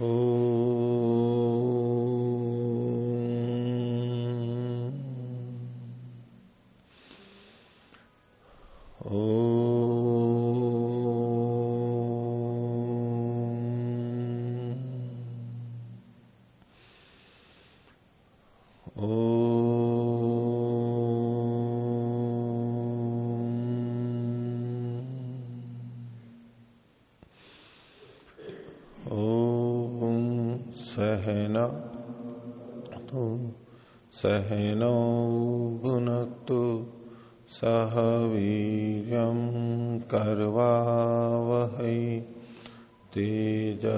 Oh. सहनो भुनक्तु सह वीर कर्वावह तेजस्विनावधीतमस्तु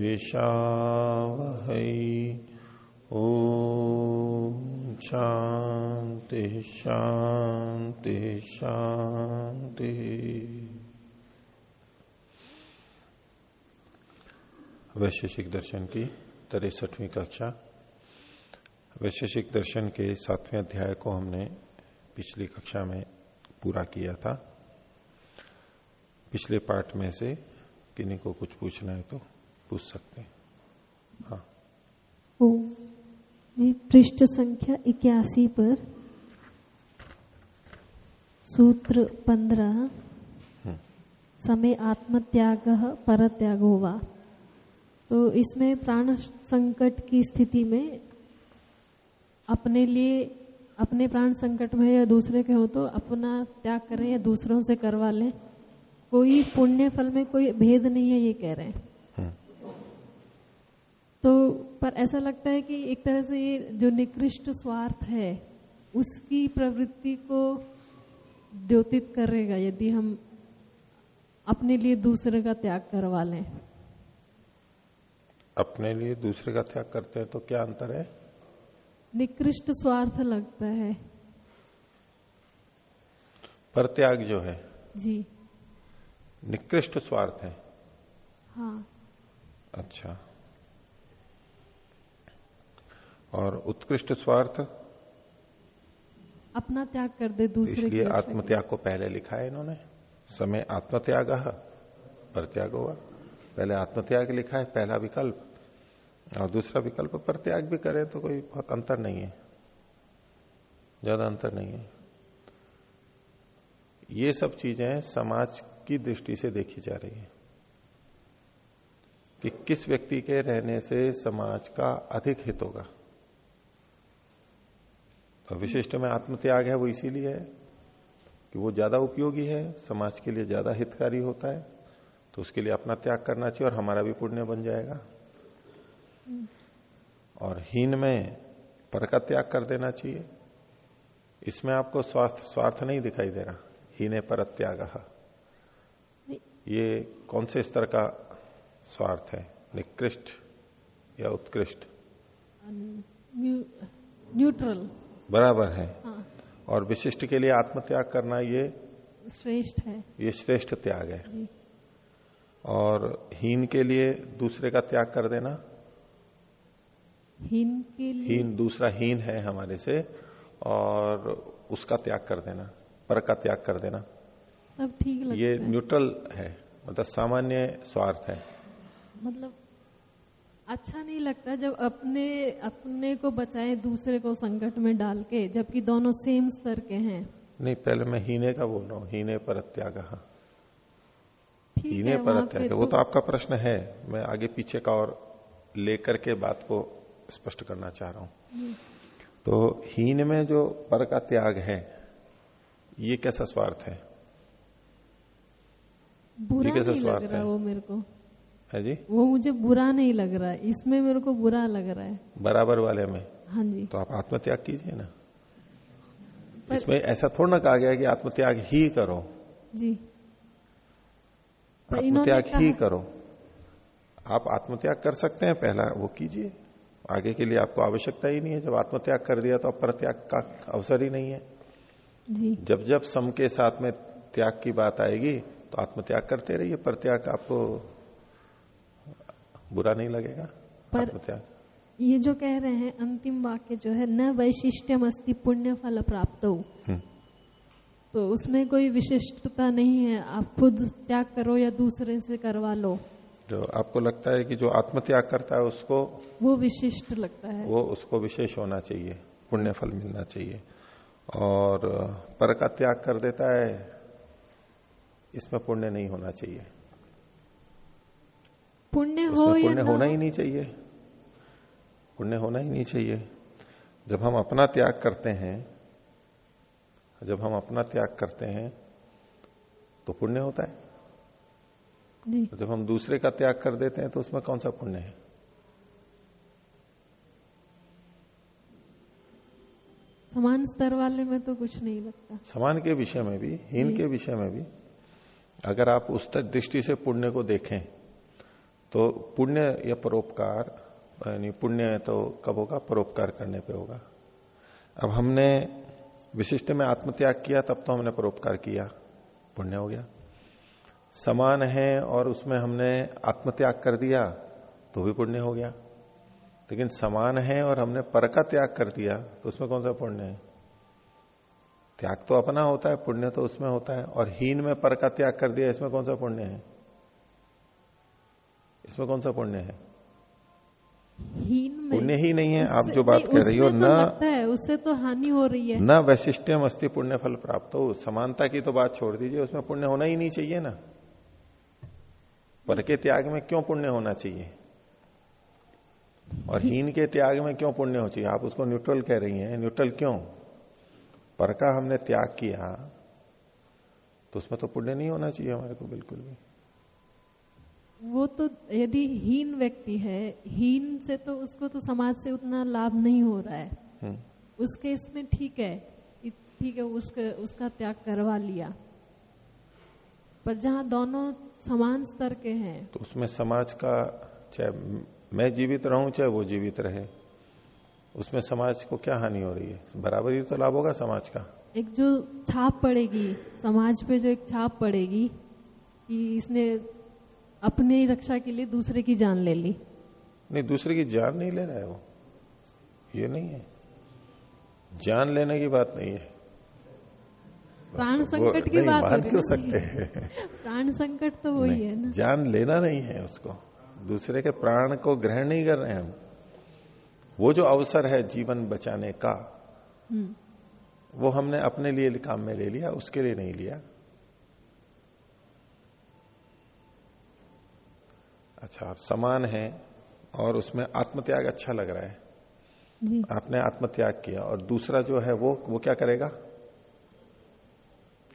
मिषावह ओ शांति शांति शांति वैशेषिक दर्शन की तिरसठवीं कक्षा। वैशेषिक दर्शन के सातवें अध्याय को हमने पिछली कक्षा में पूरा किया था। पिछले पार्ट में से किन्हीं को कुछ पूछना है तो पूछ सकते हैं। हाँ। पृष्ठ संख्या इक्यासी पर सूत्र पंद्रह। हम्म। समय आत्मत्याग पर त्यागो वा। तो इसमें प्राण संकट की स्थिति में अपने लिए अपने प्राण संकट में या दूसरे के हो तो अपना त्याग करें या दूसरों से करवा लें। कोई पुण्य फल में कोई भेद नहीं है ये कह रहे हैं। हम्म। तो पर ऐसा लगता है कि एक तरह से ये जो निकृष्ट स्वार्थ है उसकी प्रवृत्ति को द्योतित करेगा यदि हम अपने लिए दूसरे का त्याग करवा लें। अपने लिए दूसरे का त्याग करते हैं तो क्या अंतर है? निकृष्ट स्वार्थ लगता है। पर त्याग जो है जी। निकृष्ट स्वार्थ है। हाँ। अच्छा। और उत्कृष्ट स्वार्थ? अपना त्याग कर दे दूसरे इसलिए आत्मत्याग को पहले लिखा है इन्होंने। समय आत्मत्याग पर त्याग होगा पहले आत्मत्याग लिखा है, पहला विकल्प। और दूसरा विकल्प पर त्याग भी करें तो कोई बहुत अंतर नहीं है। ज़्यादा अंतर नहीं है। ये सब चीज़ें समाज की दृष्टि से देखी जा रही है कि किस व्यक्ति के रहने से समाज का अधिक हित होगा। तो विशिष्ट में आत्मत्याग है वो इसीलिए है कि वो ज़्यादा उपयोगी है, समाज के लिए ज़्यादा हितकारी होता है। तो उसके लिए अपना त्याग करना चाहिए और हमारा भी पुण्य बन जाएगा। और हीन में पर का त्याग कर देना चाहिए। इसमें आपको स्वास्थ्य स्वार्थ नहीं दिखाई दे रहा। हीने पर त्याग। ये कौन से स्तर का स्वार्थ है? निकृष्ट या उत्कृष्ट? न्यूट्रल। बराबर है। हाँ। और विशिष्ट के लिए आत्मत्याग करना ये श्रेष्ठ है। ये श्रेष्ठ त्याग है। और हीन के लिए दूसरे का त्याग कर देना। हीन के लिए? हीन दूसरा हीन है हमारे से और उसका त्याग कर देना पर का त्याग कर देना। अब ठीक लगता ये न्यूट्रल है मतलब सामान्य स्वार्थ है। मतलब अच्छा नहीं लगता जब अपने अपने को बचाए दूसरे को संकट में डाल के जबकि दोनों सेम स्तर के हैं। नहीं पहले मैं हीने का बोल रहा हूँ हीने पर त्याग। हीने पर त्याग वो तो, तो आपका प्रश्न है। मैं आगे पीछे का और लेकर के बात को स्पष्ट करना चाह रहा हूँ। तो हीन में जो पर का त्याग है ये कैसा स्वार्थ है? बुरा कैसा स्वार्थ है? वो मेरे को। है जी? वो मुझे बुरा नहीं लग रहा। है इसमें मेरे को बुरा लग रहा है। बराबर वाले में? हाँ जी। तो आप आत्मत्याग कीजिए ना। पर... इसमें ऐसा थोड़ा ना कहा गया कि आत्मत्याग ही करो। जी। आत्मत्याग ही करो। आप आत्मत्याग कर सकते हैं पहला वो कीजिए। आगे के लिए आपको आवश्यकता ही नहीं है जब आत्मत्याग कर दिया तो अब पर त्याग का अवसर ही नहीं है। जी। जब जब सम के साथ में त्याग की बात आएगी तो आत्मत्याग करते रहिए पर त्याग आपको बुरा नहीं लगेगा पर आत्मत्याग। ये जो कह रहे हैं अंतिम वाक्य जो है न वैशिष्ट्यम अस्ति पुण्य फल प्राप्त हो हम्म। तो उसमें कोई विशिष्टता नहीं है। आप खुद त्याग करो या दूसरे से करवा लो। जो आपको लगता है कि जो आत्मत्याग करता है उसको वो विशिष्ट लगता है। वो उसको विशेष होना चाहिए पुण्य फल मिलना चाहिए। और पर का त्याग कर देता है इसमें पुण्य नहीं होना चाहिए। पुण्य हो पुण्य होना ही। नहीं चाहिए। पुण्य होना ही नहीं चाहिए। जब हम अपना त्याग करते हैं जब हम अपना त्याग करते हैं तो पुण्य होता है? नहीं जब हम दूसरे का त्याग कर देते हैं तो उसमें कौन सा पुण्य है? समान स्तर वाले में तो कुछ नहीं लगता। समान के विषय में भी हीन के विषय में भी अगर आप उस दृष्टि से पुण्य को देखें तो पुण्य या परोपकार यानी पुण्य तो कब होगा? परोपकार करने पे होगा। अब हमने विशिष्ट में आत्मत्याग किया तब तो हमने परोपकार किया। पुण्य हो गया। समान है और उसमें हमने आत्मत्याग कर दिया तो भी पुण्य हो गया। लेकिन समान है और हमने पर का त्याग कर दिया तो उसमें कौन सा पुण्य है? त्याग तो अपना होता है पुण्य तो उसमें होता है और हीन में पर का त्याग कर दिया इसमें कौन सा पुण्य है? इसमें कौन सा पुण्य है? पुण्य ही नहीं है आप जो बात कर रही हो तो न उससे तो हानि हो रही है। न वैशिष्ट्यम अस्ति पुण्य फल प्राप्त हो। समानता की तो बात छोड़ दीजिए उसमें पुण्य होना ही नहीं चाहिए ना। पर के त्याग में क्यों पुण्य होना चाहिए? और हीन के त्याग में क्यों पुण्य हो चाहिए? आप उसको न्यूट्रल कह रही हैं। न्यूट्रल क्यों? पर का हमने त्याग किया तो उसमें तो पुण्य नहीं होना चाहिए हमारे को बिल्कुल भी। वो तो यदि हीन व्यक्ति है हीन से तो उसको तो समाज से उतना लाभ नहीं हो रहा है। हम्म, उस केस में ठीक है ठीक है उसका उसका त्याग करवा लिया। पर जहाँ दोनों समान स्तर के हैं। तो उसमें समाज का चाहे मैं जीवित रहूँ चाहे वो जीवित रहे उसमें समाज को क्या हानि हो रही है? बराबर ही तो लाभ होगा समाज का। एक जो छाप पड़ेगी समाज पे जो एक छाप पड़ेगी कि इसने अपने ही रक्षा के लिए दूसरे की जान ले ली। नहीं दूसरे की जान नहीं ले रहा है। वो ये नहीं है। जान लेने की बात नहीं है। प्राण संकट की बात मान क्यों सकते हैं? प्राण संकट तो वही है ना। जान लेना नहीं है उसको। दूसरे के प्राण को ग्रहण नहीं कर रहे हैं हम। वो जो अवसर है जीवन बचाने का हम्म, वो हमने अपने लिए काम में ले लिया उसके लिए नहीं लिया। अच्छा समान है और उसमें आत्मत्याग अच्छा लग रहा है। आपने आत्मत्याग किया और दूसरा जो है वो वो क्या करेगा?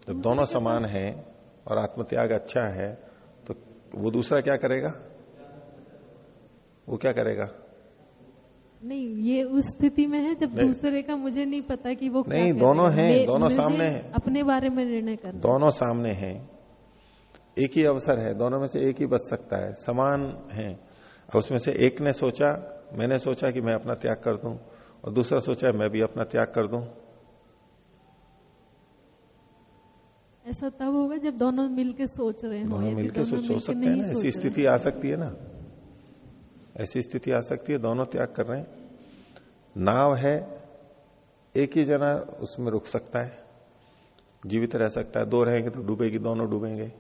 जब दोनों समान है और आत्मत्याग अच्छा है तो वो दूसरा क्या करेगा? वो क्या करेगा? नहीं ये उस स्थिति में है जब दूसरे का मुझे नहीं पता कि वो क्या नहीं, करेगा। दोनों हैं, दोनों सामने हैं। अपने बारे में निर्णय कर दोनों सामने हैं। एक ही अवसर है दोनों में से एक ही बच सकता है। समान है। और उसमें से एक ने सोचा मैंने सोचा कि मैं अपना त्याग कर दूँ और दूसरा सोचा मैं भी अपना त्याग कर दूँ। ऐसा तब होगा जब दोनों मिलके सोच रहे हो दोनों दोनों सोच मिलके सोच सकते हैं ना ऐसी स्थिति आ सकती है ना। ऐसी स्थिति आ सकती है दोनों त्याग कर रहे हैं। नाव है एक ही जना उसमें रुक सकता है जीवित रह सकता है दो रहेंगे तो डूबेगी दोनों डूबेंगे।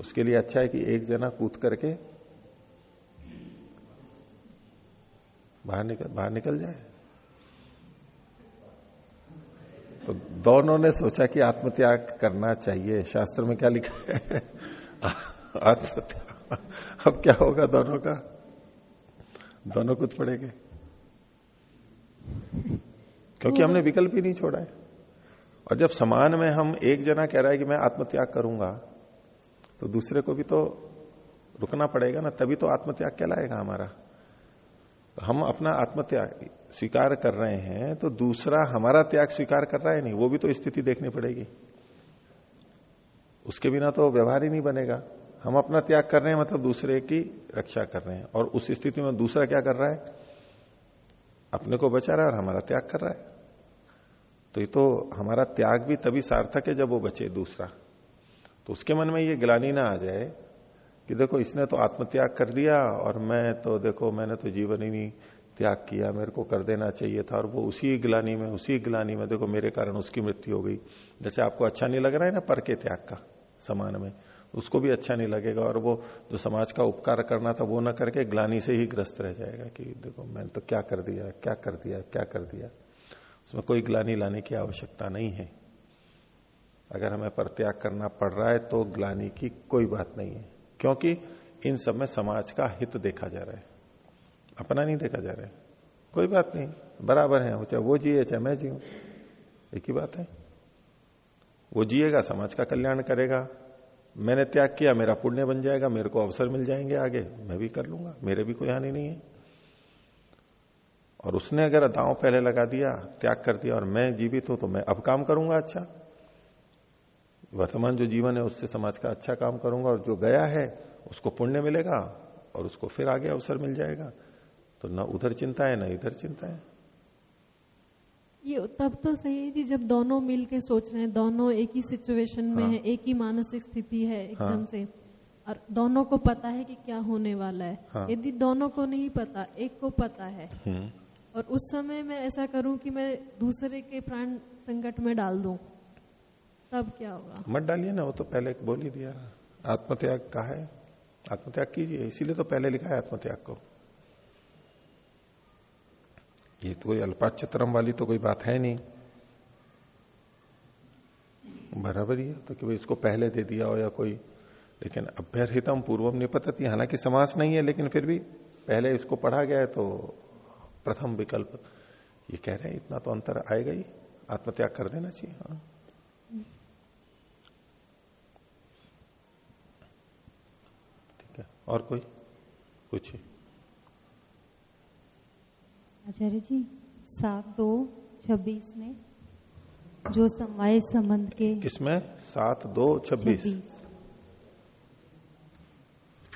उसके लिए अच्छा है कि एक जना कूद करके बाहर निकल बाहर निकल जाए। तो दोनों ने सोचा कि आत्मत्याग करना चाहिए। शास्त्र में क्या लिखा है? आत्मत्याग। अब क्या होगा दोनों का? दोनों कुछ पड़ेंगे। क्योंकि हमने विकल्प ही नहीं छोड़ा है। और जब समान में हम एक जना कह रहा है कि मैं आत्मत्याग करूँगा तो दूसरे को भी तो रुकना पड़ेगा ना, तभी तो आत्मत्याग कहलाएगा हमारा। तो हम अपना आत्मत्याग स्वीकार कर रहे हैं तो दूसरा हमारा त्याग स्वीकार कर रहा है नहीं, वो भी तो स्थिति देखनी पड़ेगी। उसके बिना तो व्यवहार ही नहीं बनेगा। हम अपना त्याग कर रहे हैं मतलब दूसरे की रक्षा कर रहे हैं, और उस स्थिति में दूसरा क्या कर रहा है? अपने को बचा रहा है और हमारा त्याग कर रहा है। तो ये तो हमारा त्याग भी तभी सार्थक है जब वो बचे दूसरा। तो उसके मन में ये ग्लानी ना आ जाए कि देखो, इसने तो आत्मत्याग कर दिया और मैं तो देखो, मैंने तो जीवन ही नहीं त्याग किया, मेरे को कर देना चाहिए था और वो उसी ग्लानी में, उसी ग्लानी में देखो, मेरे कारण उसकी मृत्यु हो गई। जैसे आपको अच्छा नहीं लग रहा है ना पर के त्याग का समान में, उसको भी अच्छा नहीं लगेगा और वो जो समाज का उपकार करना था, वो ना करके ग्लानी से ही ग्रस्त रह जाएगा कि देखो, मैंने तो क्या कर दिया, क्या कर दिया, क्या कर दिया। उसमें कोई ग्लानी लाने की आवश्यकता नहीं है। अगर हमें परत्याग करना पड़ रहा है तो ग्लानी की कोई बात नहीं है। क्योंकि इन सब में समाज का हित देखा जा रहा है। अपना नहीं देखा जा रहा है। कोई बात नहीं, बराबर है, चाहे वो जिए, चाहे मैं जीऊं। एक ही बात है। वो जिएगा, समाज का कल्याण करेगा। मैंने त्याग किया, मेरा पुण्य बन जाएगा, मेरे को अवसर मिल जाएँगे आगे, मैं भी कर लूँगा, मेरे भी कोई हानि नहीं है। और उसने अगर दांव पहले लगा दिया, त्याग कर दिया, और मैं जीवित हूँ तो मैं अब काम करूँगा अच्छा। वर्तमान जो जीवन है उससे समाज का अच्छा काम करूँगा और जो गया है उसको पुण्य मिलेगा और उसको फिर आगे अवसर मिल जाएगा तो ना उधर चिंता है ना इधर चिंता है ये तब तो सही है कि जब दोनों मिल के सोच रहे हैं दोनों एक ही सिचुएशन में हाँ। है एक ही मानसिक स्थिति है एकदम हाँ। से और दोनों को पता है कि क्या होने वाला है हाँ। यदि दोनों को नहीं पता एक को पता है हम्म। और उस समय मैं ऐसा करूँ कि मैं दूसरे के प्राण संकट में डाल दूँ तब क्या होगा? मत डालिए ना, वो तो पहले बोल ही दिया। आत्मत्याग कहा है? आत्मत्याग कीजिए, इसीलिए तो पहले लिखा है आत्मत्याग को। ये तो कोई अल्पाचतरम वाली तो कोई बात है नहीं। बराबर ही है तो कि भाई इसको पहले दे दिया हो या कोई, लेकिन अभ्यर्थितम पूर्वम निपतती, हालाँकि समास नहीं है, लेकिन फिर भी पहले इसको पढ़ा गया है तो प्रथम विकल्प। ये कह रहे हैं, इतना तो अंतर आएगा ही। आत्मत्याग कर देना चाहिए। हाँ ठीक है और कोई? पूछिए। आचार्य जी सात दो छब्बीस में जो समवाय संबंध के किसमें? सात दो छब्बीस।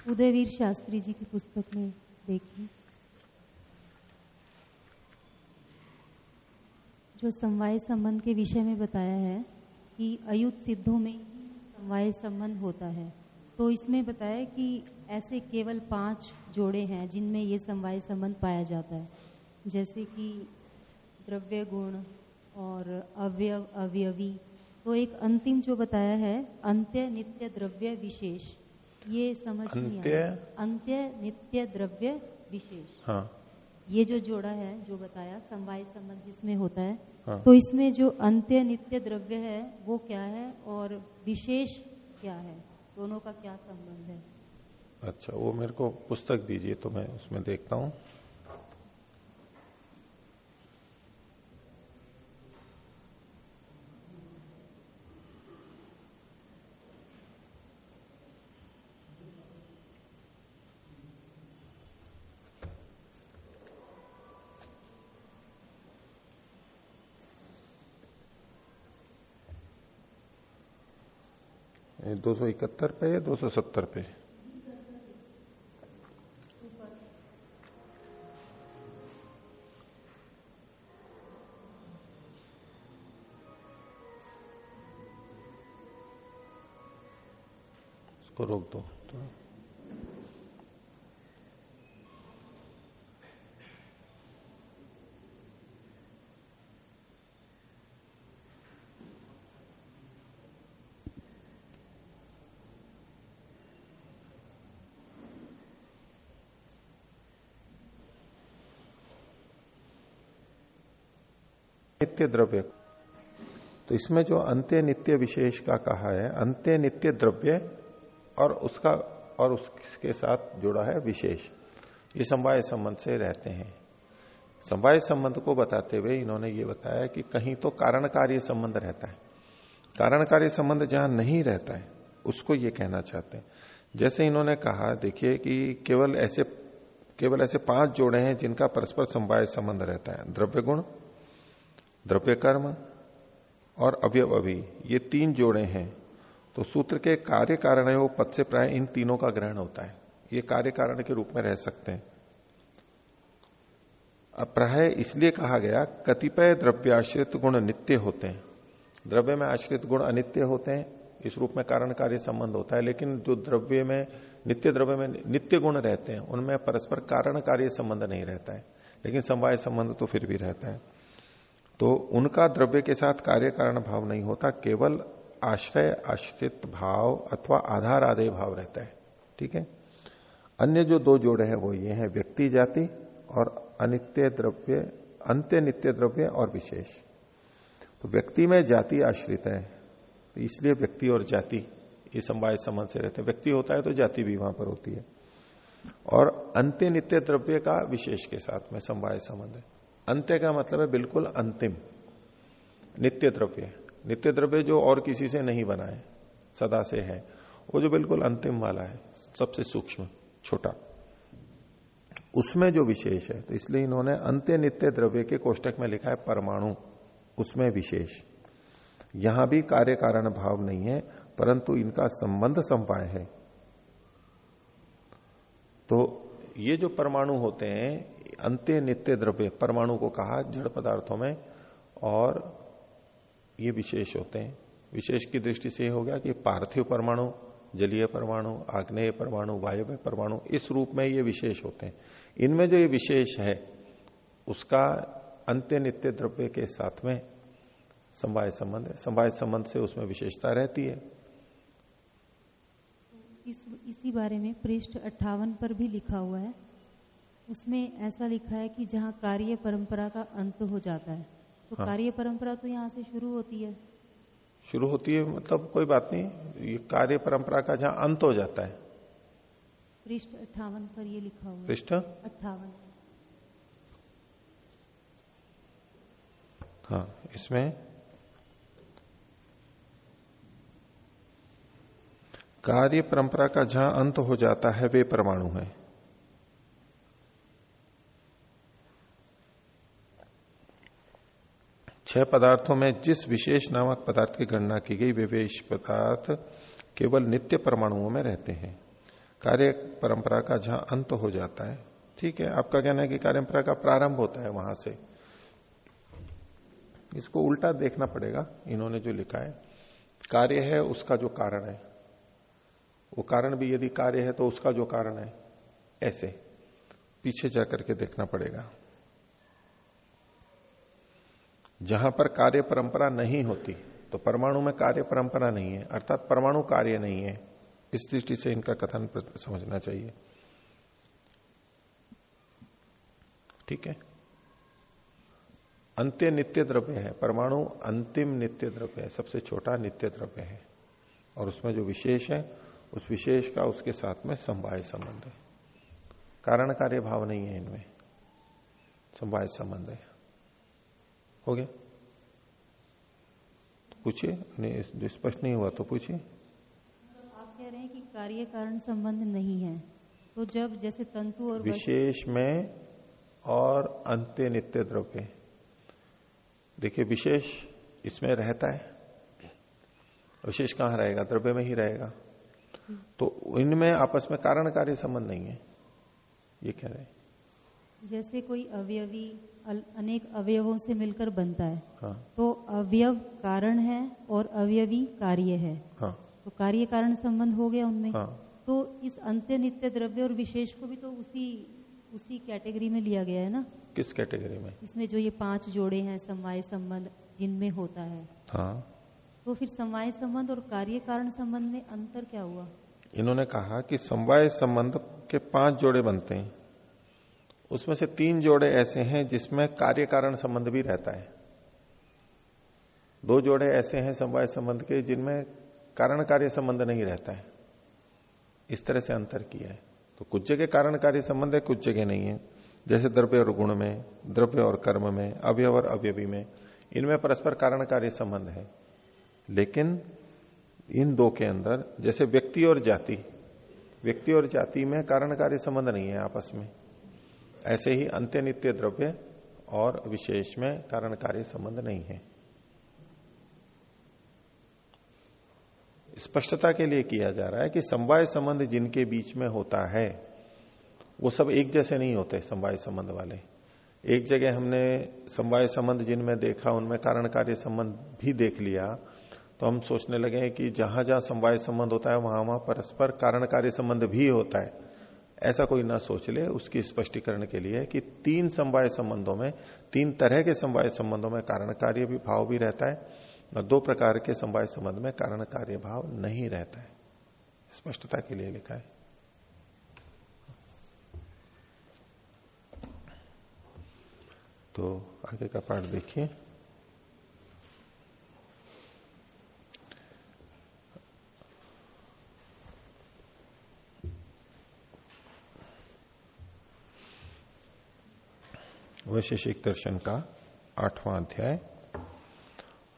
उदयवीर शास्त्री जी की पुस्तक में देखी जो समवाय संबंध के विषय में बताया है कि अयुत सिद्धों में समवाय संबंध होता है। तो इसमें बताया कि ऐसे केवल पाँच जोड़े हैं जिनमें ये समवाय संबंध पाया जाता है। जैसे कि द्रव्य गुण और अवयव अवयवी तो एक अंतिम जो बताया है अंत्य नित्य द्रव्य विशेष। ये समझ नहीं आया। अंत्य नित्य द्रव्य विशेष। हाँ। ये जो जोड़ा है जो बताया समवाय संबंध जिसमें होता है हाँ। तो इसमें जो अंत्य नित्य द्रव्य है वो क्या है और विशेष क्या है? दोनों का क्या संबंध है? अच्छा वो मेरे को पुस्तक दीजिए तो मैं उसमें देखता हूँ। दो सौ इकहत्तर पे या दो सौ सत्तर पे? उसको रोक दो। तो नित्य द्रव्य तो इसमें जो अंत्य नित्य विशेष का कहा है, अंत्य नित्य द्रव्य और उसका, और उसके साथ जुड़ा है विशेष। ये समवाय संबंध से रहते हैं। समवाय संबंध को बताते हुए इन्होंने ये बताया कि कहीं तो कारण कार्य संबंध रहता है। कारण कार्य संबंध जहाँ नहीं रहता है, उसको ये कहना चाहते हैं। जैसे इन्होंने कहा, देखिए कि केवल ऐसे केवल ऐसे पाँच जोड़े हैं जिनका परस्पर समवाय संबंध रहता है। द्रव्य गुण द्रव्य कर्म और अवयव अभी, ये तीन जोड़े हैं। तो सूत्र के कार्य कारण पद से प्राय इन तीनों का ग्रहण होता है। ये कार्य कारण के रूप में रह सकते हैं। अब प्राय इसलिए कहा गया, कतिपय द्रव्याश्रित गुण नित्य होते हैं। द्रव्य में आश्रित गुण अनित्य होते हैं, इस रूप में कारण कार्य संबंध होता है। लेकिन जो द्रव्य में, नित्य द्रव्य में नित्य गुण रहते हैं, उनमें परस्पर कारण कार्य संबंध नहीं रहता है। लेकिन समवाय संबंध तो फिर भी रहता है। तो उनका द्रव्य के साथ कार्य कारण भाव नहीं होता, केवल आश्रय, आश्रित भाव अथवा आधार आदि भाव रहता है। ठीक है? अन्य जो दो जोड़े हैं वो ये हैं, व्यक्ति जाति और अनित्य द्रव्य अंत्य नित्य द्रव्य और विशेष। तो व्यक्ति में जाति आश्रित है तो इसलिए व्यक्ति और जाति, ये संवाय संबंध से रहते हैं। व्यक्ति होता है तो जाति भी वहाँ पर होती है। और अंत्य नित्य द्रव्य का विशेष के साथ में संवाय संबंध है। अंत्य का मतलब है बिल्कुल अंतिम। नित्य द्रव्य नित्य द्रव्य जो और किसी से नहीं बना है, सदा से है, वो जो बिल्कुल अंतिम वाला है, सबसे सूक्ष्म, छोटा। उसमें जो विशेष है तो इसलिए इन्होंने अंत्य नित्य द्रव्य के कोष्टक में लिखा है परमाणु, उसमें विशेष। यहाँ भी कार्य कारण भाव नहीं है, परंतु इनका संबंध संपाय है। तो ये जो परमाणु होते हैं अंत्य नित्य द्रव्य, परमाणु को कहा जड़ पदार्थों में, और ये विशेष होते हैं। विशेष की दृष्टि से हो गया कि पार्थिव परमाणु, जलीय परमाणु, आग्नेय परमाणु, वायव्य परमाणु, इस रूप में ये विशेष होते हैं। इनमें जो ये विशेष है, उसका अंत्य नित्य द्रव्य के साथ में संवाय संबंध है। संवाय संबंध से उसमें विशेषता रहती है। इस, इसी बारे में पृष्ठ अट्ठावन पर भी लिखा हुआ है। उसमें ऐसा लिखा है कि जहाँ कार्य परंपरा का अंत हो जाता है तो हाँ। कार्य परंपरा तो यहाँ से शुरू होती है। शुरू होती है मतलब कोई बात नहीं ये कार्य परंपरा का जहाँ अंत हो जाता है। पृष्ठ अट्ठावन पर ये लिखा हुआ पृष्ठ? अट्ठावन। हाँ इसमें कार्य परंपरा का जहाँ अंत हो जाता है वे परमाणु है। छह पदार्थों में जिस विशेष नामक पदार्थ की गणना की गई, वे विशेष पदार्थ केवल नित्य परमाणुओं में रहते हैं। कार्य परंपरा का जहाँ अंत हो जाता है, ठीक है, आपका कहना है कि कार्य परंपरा का प्रारंभ होता है वहाँ से। इसको उल्टा देखना पड़ेगा, इन्होंने जो लिखा है। कार्य है, उसका जो कारण है। वो कारण भी यदि कार्य है तो उसका जो कारण है, ऐसे। पीछे जाकर के देखना पड़ेगा। जहाँ पर कार्य परंपरा नहीं होती तो परमाणु में कार्य परंपरा नहीं है, अर्थात परमाणु कार्य नहीं है। इस दृष्टि से इनका कथन समझना चाहिए। ठीक है? अंत्य नित्य द्रव्य है, परमाणु अंतिम नित्य द्रव्य है, सबसे छोटा नित्य द्रव्य है। और उसमें जो विशेष है, उस विशेष का उसके साथ में संवाय संबंध है। कारण कार्य भाव नहीं है इनमें, संवाय संबंध है। हो गया? पूछिए नहीं स्पष्ट नहीं हुआ तो पूछिए। आप कह रहे हैं कि कार्य कारण संबंध नहीं है। तो जब जैसे तंतु और विशेष में और अंत्य नित्य द्रव्य। देखिए विशेष इसमें रहता है। विशेष कहाँ रहेगा? द्रव्य में ही रहेगा। तो इनमें आपस में कारण कार्य संबंध नहीं है। ये कह रहे जैसे कोई अवयवी अनेक अवयवों से मिलकर बनता है। हाँ। तो अवयव कारण है और अवयवी कार्य है। हाँ। तो कार्य कारण संबंध हो गया उनमें। हाँ। तो इस अंत्य नित्य द्रव्य और विशेष को भी तो उसी उसी कैटेगरी में लिया गया है ना? किस कैटेगरी में? इसमें जो ये पाँच जोड़े हैं समवाय संबंध जिनमें होता है। हाँ। तो फिर समवाय संबंध और कार्य कारण संबंध में अंतर क्या हुआ? इन्होंने कहा कि समवाय संबंध के पाँच जोड़े बनते हैं। उसमें से तीन जोड़े ऐसे हैं जिसमें कार्य कारण संबंध भी रहता है। दो जोड़े ऐसे हैं समवाय संबंध के जिनमें कारण कार्य संबंध नहीं रहता है। इस तरह से अंतर किया है। तो कुछ जगह कारण कार्य संबंध है कुछ जगह नहीं है। जैसे द्रव्य और गुण में, द्रव्य और कर्म में, अवयव और अवयवी में, इनमें परस्पर कारण कार्य संबंध है। लेकिन इन दो के अंदर, जैसे व्यक्ति और जाति, व्यक्ति और जाति में कारण कार्य संबंध नहीं है आपस में। ऐसे ही अंत्य नित्य द्रव्य और विशेष में कारण कार्य संबंध नहीं है। स्पष्टता के लिए किया जा रहा है कि समवाय संबंध जिनके बीच में होता है, वो सब एक जैसे नहीं होते समवाय संबंध वाले। एक जगह हमने समवाय संबंध जिनमें देखा, उनमें कारण कार्य संबंध भी देख लिया तो हम सोचने लगे कि जहाँ जहाँ समवाय संबंध होता है, वहाँ वहाँ परस्पर कारण कार्य संबंध भी होता है। ऐसा कोई ना सोच ले उसकी स्पष्टीकरण के लिए कि तीन समवाय संबंधों में, तीन तरह के समवाय संबंधों में कारण कार्य भी भाव भी रहता है और दो प्रकार के समवाय संबंध में कारण कार्य भाव नहीं रहता है। स्पष्टता के लिए लिखा है। तो आगे का पाठ देखिए। वैशेषिक दर्शन का आठवां अध्याय,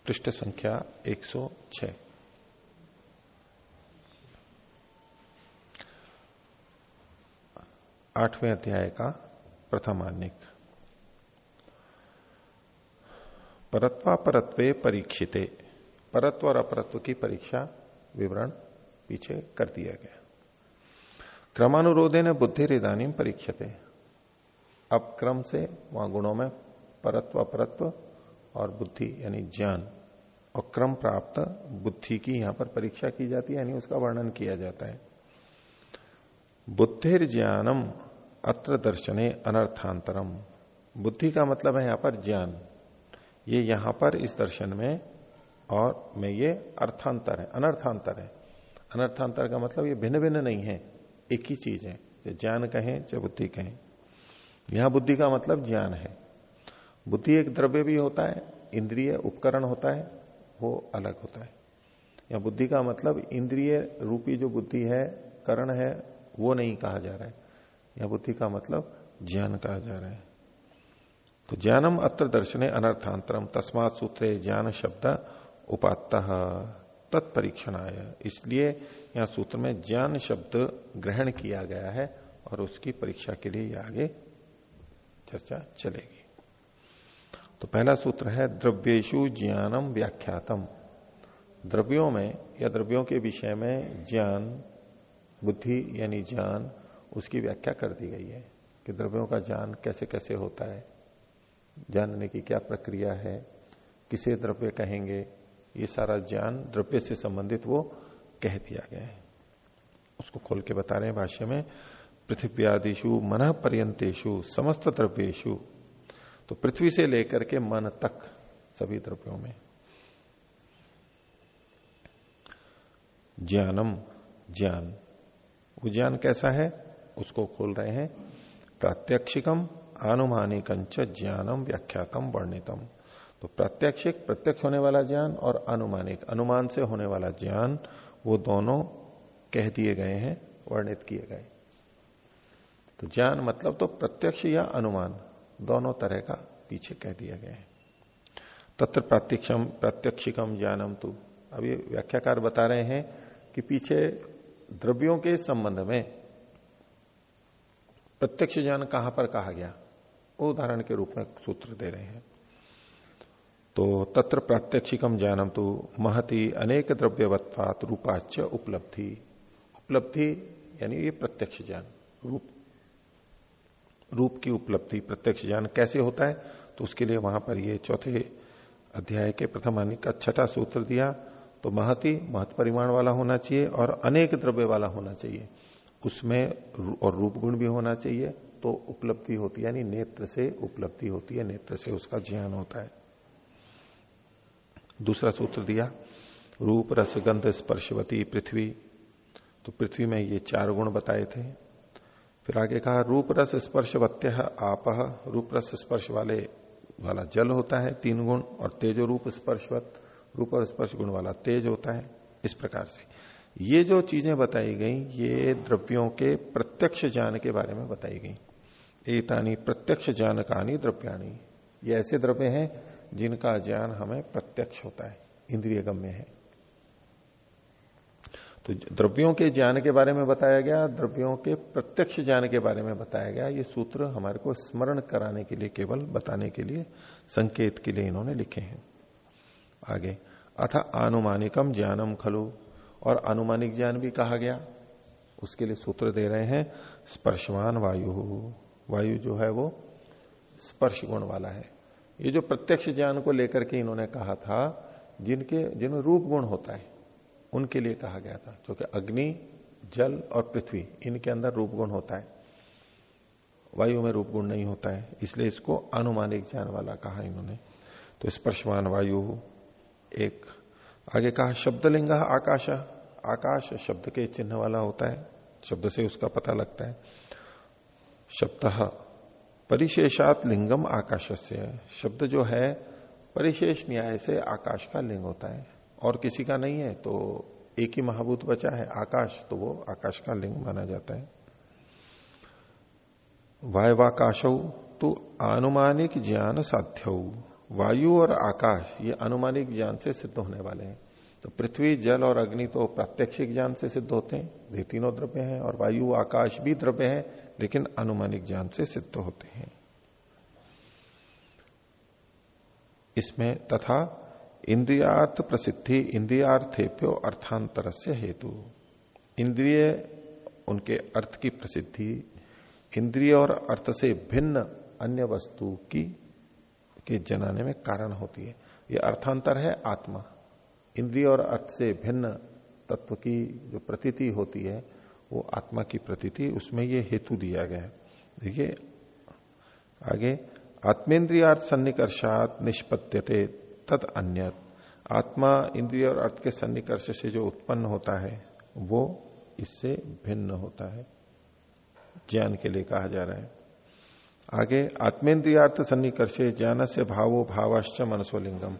पृष्ठ संख्या 106 आठवें अध्याय का प्रथम परत्वा परत्वे परीक्षिते, परत्व और अपरत्व की परीक्षा विवरण पीछे कर दिया गया। क्रमानुरोधे ने बुद्धि रिदानी परीक्षते। अब क्रम से, वहाँ गुणों में, परत्व, अपरत्व और बुद्धि, यानी ज्ञान। और क्रम प्राप्त, बुद्धि की यहाँ पर परीक्षा की जाती है, यानी उसका वर्णन किया जाता है। बुद्धिर ज्ञानम अत्र दर्शने अनर्थांतरम। बुद्धि का मतलब है यहाँ पर ज्ञान। ये यहाँ पर इस दर्शन में और में ये अर्थांतर है, अनर्थांतर है। अनर्थांतर का मतलब ये भिन्न भिन्न नहीं है, एक ही चीज़ है। ज्ञान कहें चाहे बुद्धि कहें। यहाँ बुद्धि का मतलब ज्ञान है। बुद्धि एक द्रव्य भी होता है, इंद्रिय उपकरण होता है, वो अलग होता है। या बुद्धि का मतलब इंद्रिय रूपी जो बुद्धि है, करण है, वो नहीं कहा जा रहा है। या बुद्धि का मतलब ज्ञान कहा जा रहा है। तो ज्ञानम अत्र दर्शने अनर्थांतरम, तस्मात सूत्रे ज्ञान शब्द उपात तत्परीक्षण आया इसलिए यहाँ सूत्र में ज्ञान शब्द ग्रहण किया गया है और उसकी परीक्षा के लिए आगे चर्चा चलेगी। तो पहला सूत्र है द्रव्येशु ज्ञानम व्याख्यातम। द्रव्यों में या द्रव्यों के विषय में ज्ञान, बुद्धि यानी ज्ञान, उसकी व्याख्या कर दी गई है कि द्रव्यों का ज्ञान कैसे कैसे होता है, जानने की क्या प्रक्रिया है, किसे द्रव्य कहेंगे, ये सारा ज्ञान द्रव्य से संबंधित वो कह दिया गया है। उसको खोल के बता रहे हैं भाष्य में पृथ्व्यादिशु मन पर्यंतेशु समस्त द्रव्येशु तो पृथ्वी से लेकर के मन तक सभी द्रव्यों में। ज्ञानम, ज्ञान। वो ज्ञान कैसा है? उसको खोल रहे हैं। प्रात्यक्षिकम आनुमानिकंच ज्ञानम व्याख्यातम वर्णितम। तो प्रत्यक्षिक, प्रत्यक्ष होने वाला ज्ञान और अनुमानिक। अनुमान से होने वाला ज्ञान, वो दोनों कह दिए गए हैं, वर्णित किए गए। तो ज्ञान मतलब तो प्रत्यक्ष या अनुमान, दोनों तरह का पीछे कह दिया गया है। तत्र प्रत्यक्षम, प्रत्यक्षिकम ज्ञानम तू। अभी व्याख्याकार बता रहे हैं कि पीछे द्रव्यों के संबंध में प्रत्यक्ष ज्ञान कहाँ पर कहा गया? वो उदाहरण के रूप में सूत्र दे रहे हैं। तो तत्र प्रात्यक्षिकम ज्ञानम तो महति अनेक द्रव्यवत्वात रूपाच उपलब्धि। उपलब्धि यानी ये प्रत्यक्ष ज्ञान, रूप रूप की उपलब्धि, प्रत्यक्ष ज्ञान कैसे होता है? तो उसके लिए वहाँ पर ये चौथे अध्याय के प्रथम आने का छठा सूत्र दिया। तो महति, महत परिमाण वाला होना चाहिए और अनेक द्रव्य वाला होना चाहिए। उसमें और रूप गुण भी होना चाहिए। तो उपलब्धि होती है यानी नेत्र से उपलब्धि होती है, नेत्र से उसका ज्ञान होता है। दूसरा सूत्र दिया, रूप, रस, गंध स्पर्शवती पृथ्वी। तो पृथ्वी में ये चार गुण बताए थे। फिर आगे कहा रूप रस स्पर्शवत्य आप। रूप रस स्पर्श वाले, वाला जल होता है, तीन गुण, और तेजो रूप स्पर्शवत रूप और स्पर्श गुण वाला तेज होता है, इस प्रकार से। ये जो चीज़ें बताई गई, ये द्रव्यों के प्रत्यक्ष ज्ञान के बारे में बताई गई। एतानी प्रत्यक्ष ज्ञान कहानी द्रव्याणी। ये ऐसे द्रव्य हैं जिनका ज्ञान हमें प्रत्यक्ष होता है इंद्रिय गम्य है। तो द्रव्यों के ज्ञान के बारे में बताया गया, द्रव्यों के प्रत्यक्ष ज्ञान के बारे में बताया गया। ये सूत्र हमारे को स्मरण कराने के लिए केवल, बताने के लिए, संकेत के लिए इन्होंने लिखे हैं। आगे, अथ आनुमानिकम ज्ञानम खलु, और अनुमानिक ज्ञान भी कहा गया। उसके लिए सूत्र दे रहे हैं, स्पर्शवान वायु। वायु जो है वो स्पर्श गुण वाला है। ये जो प्रत्यक्ष ज्ञान को लेकर के इन्होंने कहा था, जिनके जिनमें रूप गुण होता है उनके लिए कहा गया था क्योंकि अग्नि, जल और पृथ्वी, इनके अंदर रूप गुण होता है। वायु में रूप गुण नहीं होता है, इसलिए इसको अनुमानिक ज्ञान वाला कहा इन्होंने। तो स्पर्शवान वायु, एक। आगे कहा, शब्दलिंग आकाश। आकाश शब्द के चिन्ह वाला होता है, शब्द से उसका पता लगता है। शब्द, परिशेषात लिंगम आकाश से शब्द जो है, परिशेष न्याय से आकाश का लिंग होता है। और किसी का नहीं है तो एक ही महाभूत बचा है, आकाश तो वो आकाश का लिंग माना जाता है। वायवाकाश तो अनुमानिक ज्ञान साध्य। वायु और आकाश, ये अनुमानिक ज्ञान से सिद्ध होने वाले हैं। तो पृथ्वी, जल और अग्नि तो प्रात्यक्षिक ज्ञान से सिद्ध होते हैं, ये तीनों द्रव्य हैं, और वायु, आकाश भी द्रव्य है, लेकिन अनुमानिक ज्ञान से सिद्ध होते हैं। इसमें तथा इंद्रियार्थ प्रसिद्धि इंद्रियार्थेप्यो अर्थांतर से हेतु। इंद्रिय उनके अर्थ की प्रसिद्धि, इंद्रिय और अर्थ से भिन्न अन्य वस्तु की, के जनाने में कारण होती है। यह अर्थांतर है आत्मा। इंद्रिय और अर्थ से भिन्न तत्व की जो प्रतीति होती है, वो आत्मा की प्रतीति, उसमें ये हेतु दिया गया है। देखिए, आगे आत्मेन्द्रियार्थ सन्निकर्षात निष्पत्यते तद अन्य आत्मा इंद्रिय और अर्थ के सन्निकर्ष से जो उत्पन्न होता है, वो इससे भिन्न होता है। ज्ञान के लिए कहा जा रहा है। आगे, आत्मेन्द्रियार्थ सन्निकर्ष ज्ञान से भावो भावाश्च मनसोलिंगम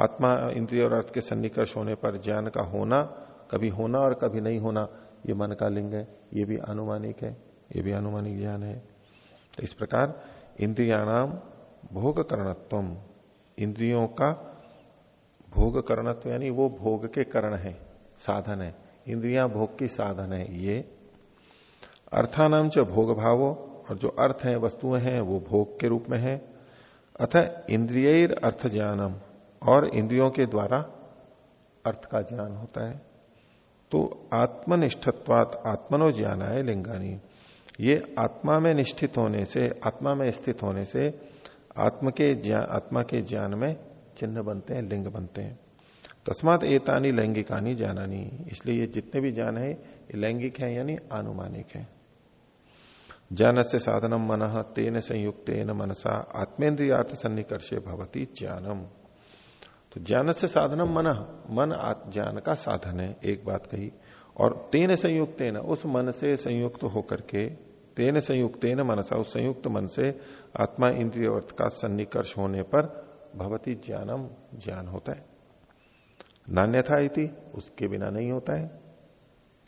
आत्मा इंद्रिय और अर्थ के सन्निकर्ष होने पर ज्ञान का होना, कभी होना और कभी नहीं होना, ये मन का लिंग है, ये भी अनुमानिक है, ये भी अनुमानिक ज्ञान है। तो इस प्रकार इंद्रियाणाम भोग करणत्व इंद्रियों का भोग करणत्व, यानी वो भोग के करण है, साधन है। इंद्रियाँ भोग की साधन है, ये। अर्थानाम च भोग भावो, और जो अर्थ है, वस्तुएँ हैं, वो भोग के रूप में है। अतः इंद्रिय अर्थ ज्ञानम, और इंद्रियों के द्वारा अर्थ का ज्ञान होता है। तो आत्मनिष्ठत्वात आत्मनो ज्ञान है लिंगानी। ये आत्मा में निष्ठित होने से, आत्मा में स्थित होने से आत्म के ज्ञान आत्मा के ज्ञान में चिन्ह बनते हैं, लिंग बनते हैं। तस्मात एतानी लैंगिकानी जानानी इसलिए ये जितने भी ज्ञान है, ये लैंगिक है, यानी आनुमानिक है। ज्ञान से साधनम मन, तेन संयुक्त मनसा, आत्मेन्द्रियार्थ सन्निकर्षे भवती ज्ञानम। तो ज्ञान से साधनम मन मन ज्ञान का साधन है, एक बात कही। और तेन संयुक्त उस मन से संयुक्त होकर के तेन संयुक्त मनसा, उस संयुक्त मन से आत्मा इंद्रिय अर्थ का सन्निकर्ष होने पर भवती ज्ञानम, ज्ञान होता है। नान्यथा इति, उसके बिना नहीं होता है।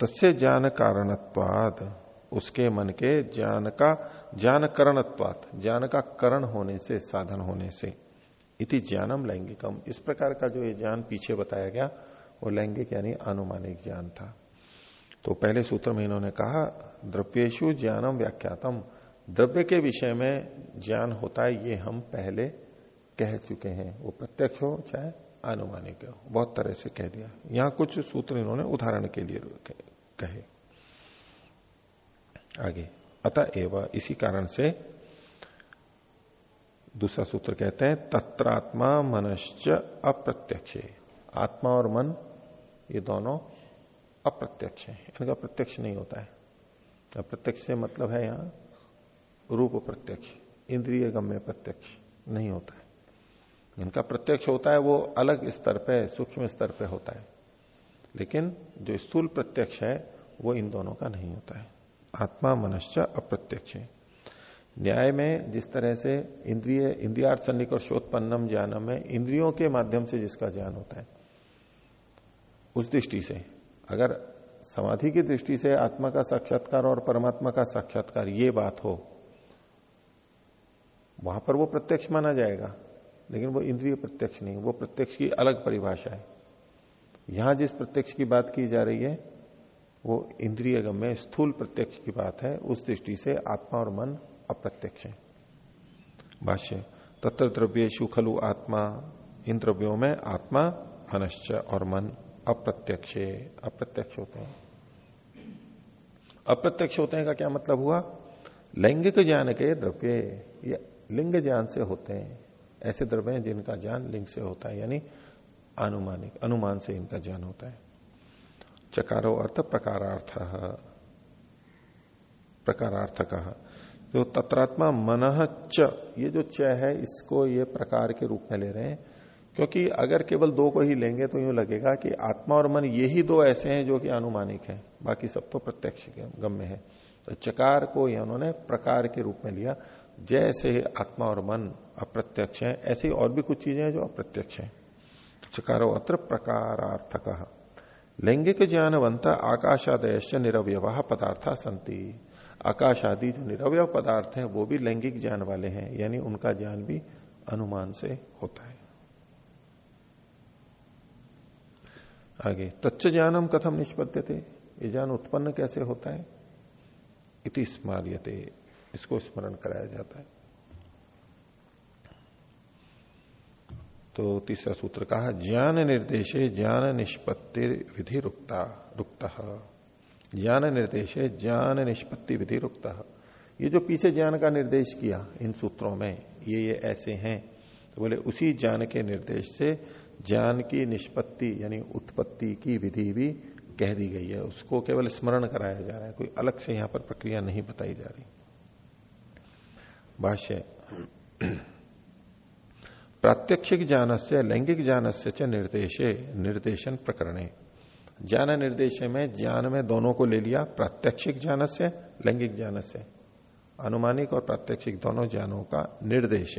तस्य ज्ञान कारणत्वाद उसके मन के ज्ञान का ज्ञान करणत्वात ज्ञान का करण होने से, साधन होने से। इति ज्ञानम लैंगिकम। इस प्रकार का जो ये ज्ञान पीछे बताया गया, वो लैंगिक यानी अनुमानिक ज्ञान था। तो पहले सूत्र में इन्होंने कहा द्रव्येशु ज्ञानम व्याख्यातम। द्रव्य के विषय में ज्ञान होता है, ये हम पहले कह चुके हैं। वो प्रत्यक्ष हो चाहे अनुमानिक हो। बहुत तरह से कह दिया। यहाँ कुछ सूत्र इन्होंने उदाहरण के लिए कहे। आगे। अतः एवं इसी कारण से दूसरा सूत्र कहते हैं, तत्रात्मा मनश्च अप्रत्यक्ष। आत्मा और मन, ये दोनों अप्रत्यक्ष है। इनका प्रत्यक्ष नहीं होता है। अप्रत्यक्ष से मतलब है यहाँ रूप प्रत्यक्ष, इंद्रिय गम्य प्रत्यक्ष नहीं होता है। इनका प्रत्यक्ष होता है, वो अलग स्तर पे, सूक्ष्म स्तर पे होता है। लेकिन जो स्थूल प्रत्यक्ष है, वो इन दोनों का नहीं होता है। आत्मा मनश्च अप्रत्यक्ष है। न्याय में जिस तरह से इंद्रिय, इंद्रियार्थ सन्निकर्षोत्पन्नम ज्ञानम में इंद्रियों के माध्यम से जिसका ज्ञान होता है, उस दृष्टि से, अगर समाधि की दृष्टि से आत्मा का साक्षात्कार और परमात्मा का साक्षात्कार ये बात हो, वहाँ पर वो प्रत्यक्ष माना जाएगा, लेकिन वो इंद्रिय प्रत्यक्ष नहीं, वो प्रत्यक्ष की अलग परिभाषा है। यहाँ जिस प्रत्यक्ष की बात की जा रही है, वो इंद्रिय में स्थूल प्रत्यक्ष की बात है, उस दृष्टि से आत्मा और मन अप्रत्यक्ष है। भाष्य, तत्र द्रव्येशु खलु आत्मा, इन द्रव्यों में आत्मा, मनश्च और मन। अप्रत्यक्ष अप्रत्यक्ष होते हैं। अप्रत्यक्ष होते हैं का क्या मतलब हुआ? लैंगिक ज्ञान के द्रव्य, ये लिंग ज्ञान से होते हैं। ऐसे द्रव्य हैं जिनका ज्ञान लिंग से होता है, यानी अनुमानिक अनुमान से इनका ज्ञान होता है। चकारो अर्थ, प्रकारार्थ। प्रकारार्थ कहा जो तत्रात्मा मन च, ये जो च है, इसको ये प्रकार के रूप में ले रहे हैं। क्योंकि अगर केवल दो को ही लेंगे तो यूँ लगेगा कि आत्मा और मन यही दो ऐसे हैं जो कि अनुमानिक है, बाकी सब तो प्रत्यक्ष गम्य है। तो चकार को उन्होंने प्रकार के रूप में लिया, जैसे आत्मा और मन अप्रत्यक्ष है, ऐसी और भी कुछ चीज़ें हैं जो अप्रत्यक्ष है। चकारो अत्र प्रकारार्थक। लैंगिक ज्ञानवंत आकाशादय निरवयवा पदार्थ संति। आकाश आदि जो निरवय पदार्थ है, वो भी लैंगिक ज्ञान वाले हैं, यानी उनका ज्ञान भी अनुमान से होता है। आगे, तच्च ज्ञानम कथम निष्पद्य थे ये ज्ञान उत्पन्न कैसे होता है? इति स्मार्यते। इसको स्मरण कराया जाता है। तो तीसरा सूत्र कहा, ज्ञान निर्देशे ज्ञान निष्पत्ति विधि रुकता, रुक्त। ज्ञान निर्देशे ज्ञान निष्पत्ति विधि रुक्त। ये जो पीछे ज्ञान का निर्देश किया इन सूत्रों में, ये ये ऐसे हैं। तो बोले, उसी ज्ञान के निर्देश से ज्ञान की निष्पत्ति, यानी उत्पत्ति की विधि भी कह दी गई है। उसको केवल स्मरण कराया जा रहा है। कोई अलग से यहाँ पर प्रक्रिया नहीं बताई जा रही। भाष्य, प्रात्यक्षिक ज्ञान से लैंगिक ज्ञान से निर्देशे, निर्देशन प्रकरणे। ज्ञान निर्देश में ज्ञान में दोनों को ले लिया। प्रात्यक्षिक ज्ञान से लैंगिक ज्ञान से अनुमानिक और प्रात्यक्षिक दोनों ज्ञानों का निर्देश।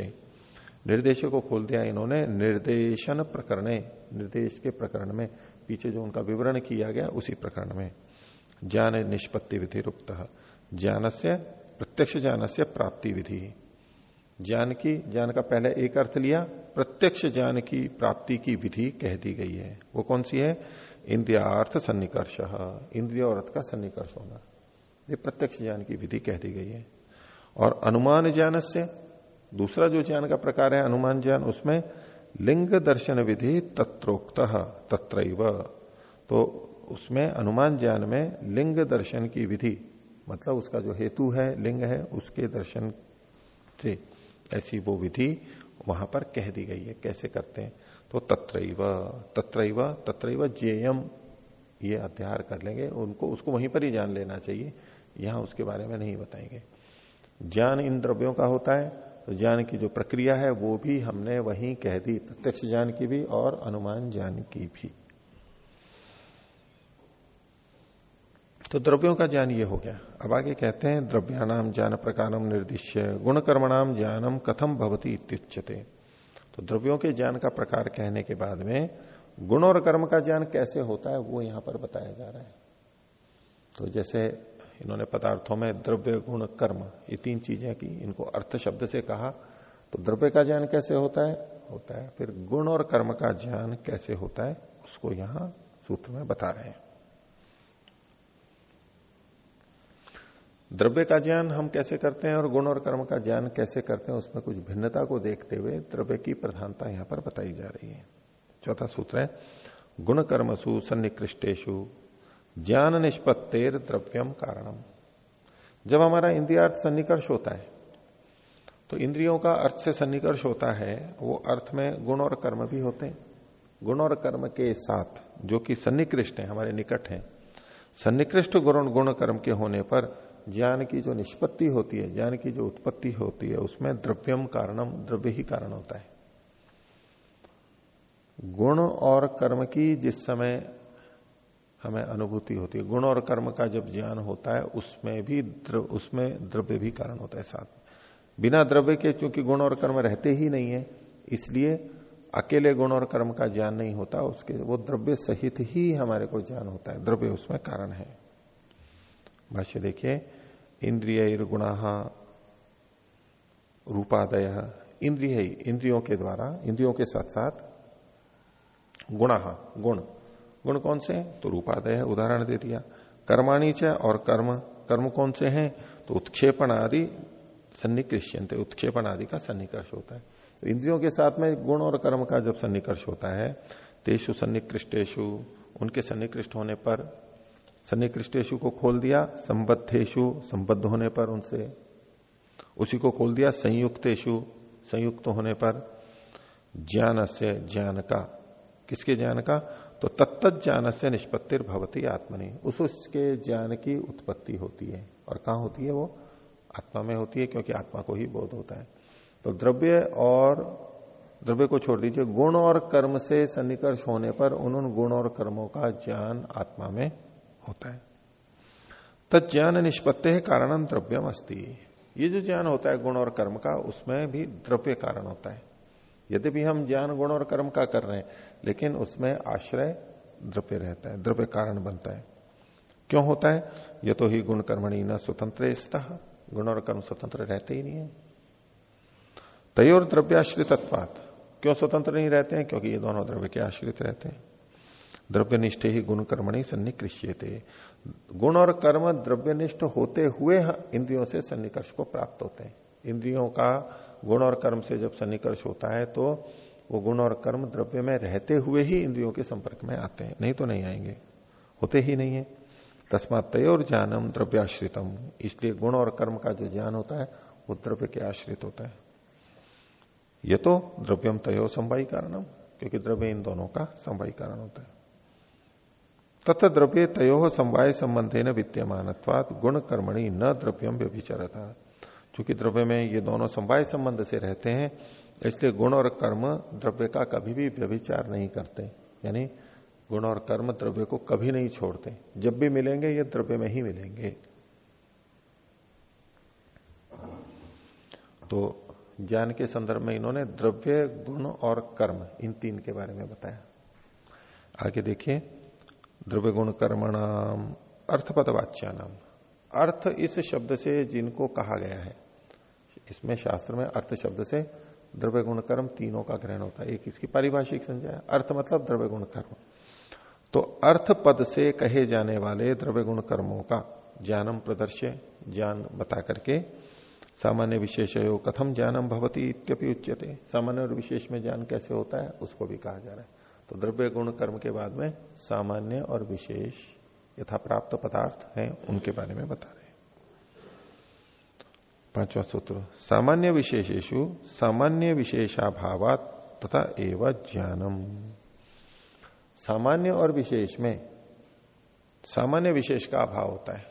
निर्देश को खोल दिया इन्होंने, निर्देशन प्रकरण, निर्देश के प्रकरण में, पीछे जो उनका विवरण किया गया, उसी प्रकरण में। ज्ञान निष्पत्ति विधि रुक्त। ज्ञान से प्रत्यक्ष ज्ञान से प्राप्ति विधि। ज्ञान की, ज्ञान का पहले एक अर्थ लिया, प्रत्यक्ष ज्ञान की प्राप्ति की विधि कह दी गई है। वो कौन सी है? इंद्रियार्थ सन्निकर्ष। इंद्रिय और अर्थ का सन्निकर्ष होना। ये प्रत्यक्ष ज्ञान की विधि कह दी गई है। और अनुमान ज्ञान से दूसरा जो ज्ञान का प्रकार है, अनुमान ज्ञान, उसमें लिंग दर्शन विधि तत्रोक्त तत्र तो उसमें अनुमान ज्ञान में लिंग दर्शन की विधि मतलब उसका जो हेतु है, लिंग है, उसके दर्शन से ऐसी वो विधि वहाँ पर कह दी गई है, कैसे करते हैं? तो तत्रैव तत्रैव तत्रैव जेयम ये अध्यार कर लेंगे, उनको, उसको वहीं पर ही जान लेना चाहिए, यहाँ उसके बारे में नहीं बताएँगे। ज्ञान इन द्रव्यों का होता है तो ज्ञान की जो प्रक्रिया है, वो भी हमने वहीं कह दी, प्रत्यक्ष ज्ञान की भी और अनुमान ज्ञान की भी। तो द्रव्यों का ज्ञान ये हो गया। अब आगे कहते हैं, द्रव्याणाम ज्ञान प्रकारम निर्दिश्य गुण कर्मणाम ज्ञानम कथम भवती इत्युच्यते। तो द्रव्यों के ज्ञान का प्रकार कहने के बाद में, गुण और कर्म का ज्ञान कैसे होता है, वो यहाँ पर बताया जा रहा है। तो जैसे इन्होंने पदार्थों में द्रव्य गुण कर्म, ये तीन चीज़ें की, इनको अर्थ शब्द से कहा तो द्रव्य का ज्ञान कैसे होता है? होता है। फिर गुण और कर्म का ज्ञान कैसे होता है? उसको यहाँ सूत्र में बता रहे हैं। द्रव्य का ज्ञान हम कैसे करते हैं और गुण और कर्म का ज्ञान कैसे करते हैं, उसमें कुछ भिन्नता को देखते हुए द्रव्य की प्रधानता यहाँ पर बताई जा रही है। चौथा सूत्र है, गुण कर्मसु सन्निकृष्टेशु ज्ञान निष्पत्तेर द्रव्यम कारणम। जब हमारा इंद्रियार्थ सन्निकर्ष होता है तो इंद्रियों का अर्थ से सन्निकर्ष होता है, वो अर्थ में गुण और कर्म भी होते हैं। गुण और कर्म के साथ जो कि सन्निकृष्ट है, हमारे निकट है, सन्निकृष्ट गुण गुण कर्म के होने पर ज्ञान की जो निष्पत्ति होती है, ज्ञान की जो उत्पत्ति होती है, उसमें द्रव्यम कारणम, द्रव्य ही कारण होता है। गुण और कर्म की जिस समय हमें अनुभूति होती है। गुण और कर्म का जब ज्ञान होता है उसमें भी द्रव, उसमें द्रव्य भी कारण होता है साथ। बिना द्रव्य के चूँकि गुण और कर्म रहते ही नहीं है इसलिए अकेले गुण और कर्म का ज्ञान नहीं होता उसके वो द्रव्य सहित ही हमारे को ज्ञान होता है। द्रव्य उसमें कारण है। भाष्य देखिए इंद्रिय गुणा रूपादय। इंद्रिय इंद्रियों के द्वारा इंद्रियों के साथ साथ गुणा गुण। गुण कौन से हैं? तो रूपादय है, उदाहरण दे दिया। कर्माणी च और कर्म कर्म कौन से हैं? तो उत्क्षेपण आदि सन्निकृष्यंत उत्क्षेपण आदि का सन्निकर्ष होता है। तो इंद्रियों के साथ में गुण और कर्म का जब सन्निकर्ष होता है, तेषु सन्निकृष्टेशु उनके सन्निकृष्ट होने पर सन्निकृष्टेशु को खोल दिया संबद्धेशु संबद्ध होने पर उनसे, उसी को खोल दिया संयुक्तेशु संयुक्त होने पर ज्ञान से ज्ञान का किसके ज्ञान का तो तत्त ज्ञान से निष्पत्तिर भवती आत्मनि। उस उसके ज्ञान की उत्पत्ति होती है। और कहा होती है वो? आत्मा में होती है, क्योंकि आत्मा को ही बोध होता है। तो द्रव्य और द्रव्य को छोड़ दीजिए। गुण और कर्म से सन्निकर्ष होने पर उन गुण और कर्मों का ज्ञान आत्मा में होता है। तज्ञान निष्पत्ति है, कारण द्रव्यम अस्ति। ये जो ज्ञान होता है गुण और कर्म का, उसमें भी द्रव्य कारण होता है। यद्यपि हम ज्ञान, गुण और कर्म का कर रहे हैं लेकिन उसमें आश्रय द्रव्य रहता है, द्रव्य कारण बनता है। क्यों होता है? ये तो ही गुण कर्मणी न स्वतंत्र गुण और कर्म स्वतंत्र रहते ही नहीं है। तयोर द्रव्याश्रितत्वात क्यों स्वतंत्र नहीं रहते हैं? क्योंकि ये दोनों द्रव्य के आश्रित रहते हैं। द्रव्य निष्ठे ही गुण कर्मणी सन्निकृष्य थे गुण और कर्म द्रव्यनिष्ठ होते हुए इंद्रियों से सन्निकर्ष को प्राप्त होते हैं। इंद्रियों का गुण और कर्म से जब सन्निकर्ष होता है तो वो गुण और कर्म द्रव्य में रहते हुए ही इंद्रियों के संपर्क में आते हैं। नहीं तो नहीं आएँगे। होते ही नहीं है। तस्मात तय और ज्ञानम द्रव्याश्रितम। इसलिए गुण और कर्म का जो ज्ञान होता है, वो द्रव्य के आश्रित होता है। ये तो द्रव्यम तयो संवाही कारणम, क्योंकि द्रव्य इन दोनों का संवाई कारण होता है। तथा द्रव्य तयो समवाय संबंधे न विद्यमान गुण कर्मणि न द्रव्यम व्यभिचरता। चूँकि द्रव्य में ये दोनों समवाय संबंध से रहते हैं इसलिए गुण और कर्म द्रव्य का कभी भी व्यभिचार नहीं करते। यानी गुण और कर्म द्रव्य को कभी नहीं छोड़ते। जब भी मिलेंगे, ये द्रव्य में ही मिलेंगे। तो ज्ञान के संदर्भ में इन्होंने द्रव्य, गुण और कर्म, इन तीन के बारे में बताया। आगे देखिए, द्रव्य, गुण कर्मणाम अर्थपद, वाच्या नाम। अर्थ इस शब्द से जिनको कहा गया है। इसमें शास्त्र में अर्थ शब्द से द्रव्य गुण कर्म तीनों का ग्रहण होता है। एक इसकी पारिभाषिक संज्ञा है। अर्थ मतलब द्रव्य गुण कर्म। तो अर्थ पद से कहे जाने वाले द्रव्य गुण कर्मों का ज्ञानम प्रदर्श्य ज्ञान बता करके सामान्य विशेष कथम ज्ञानम भवती इत्यपि उच्यते। सामान्य और विशेष में ज्ञान कैसे होता है, उसको भी कहा जा रहा है। तो द्रव्य गुण कर्म के बाद में सामान्य और विशेष यथा प्राप्त पदार्थ हैं, उनके बारे में बता रहे पांचवा सूत्र, सामान्य विशेषेशु सामान्य विशेषाभावात तथा एवं ज्ञानम। सामान्य और विशेष में सामान्य विशेष का अभाव होता है।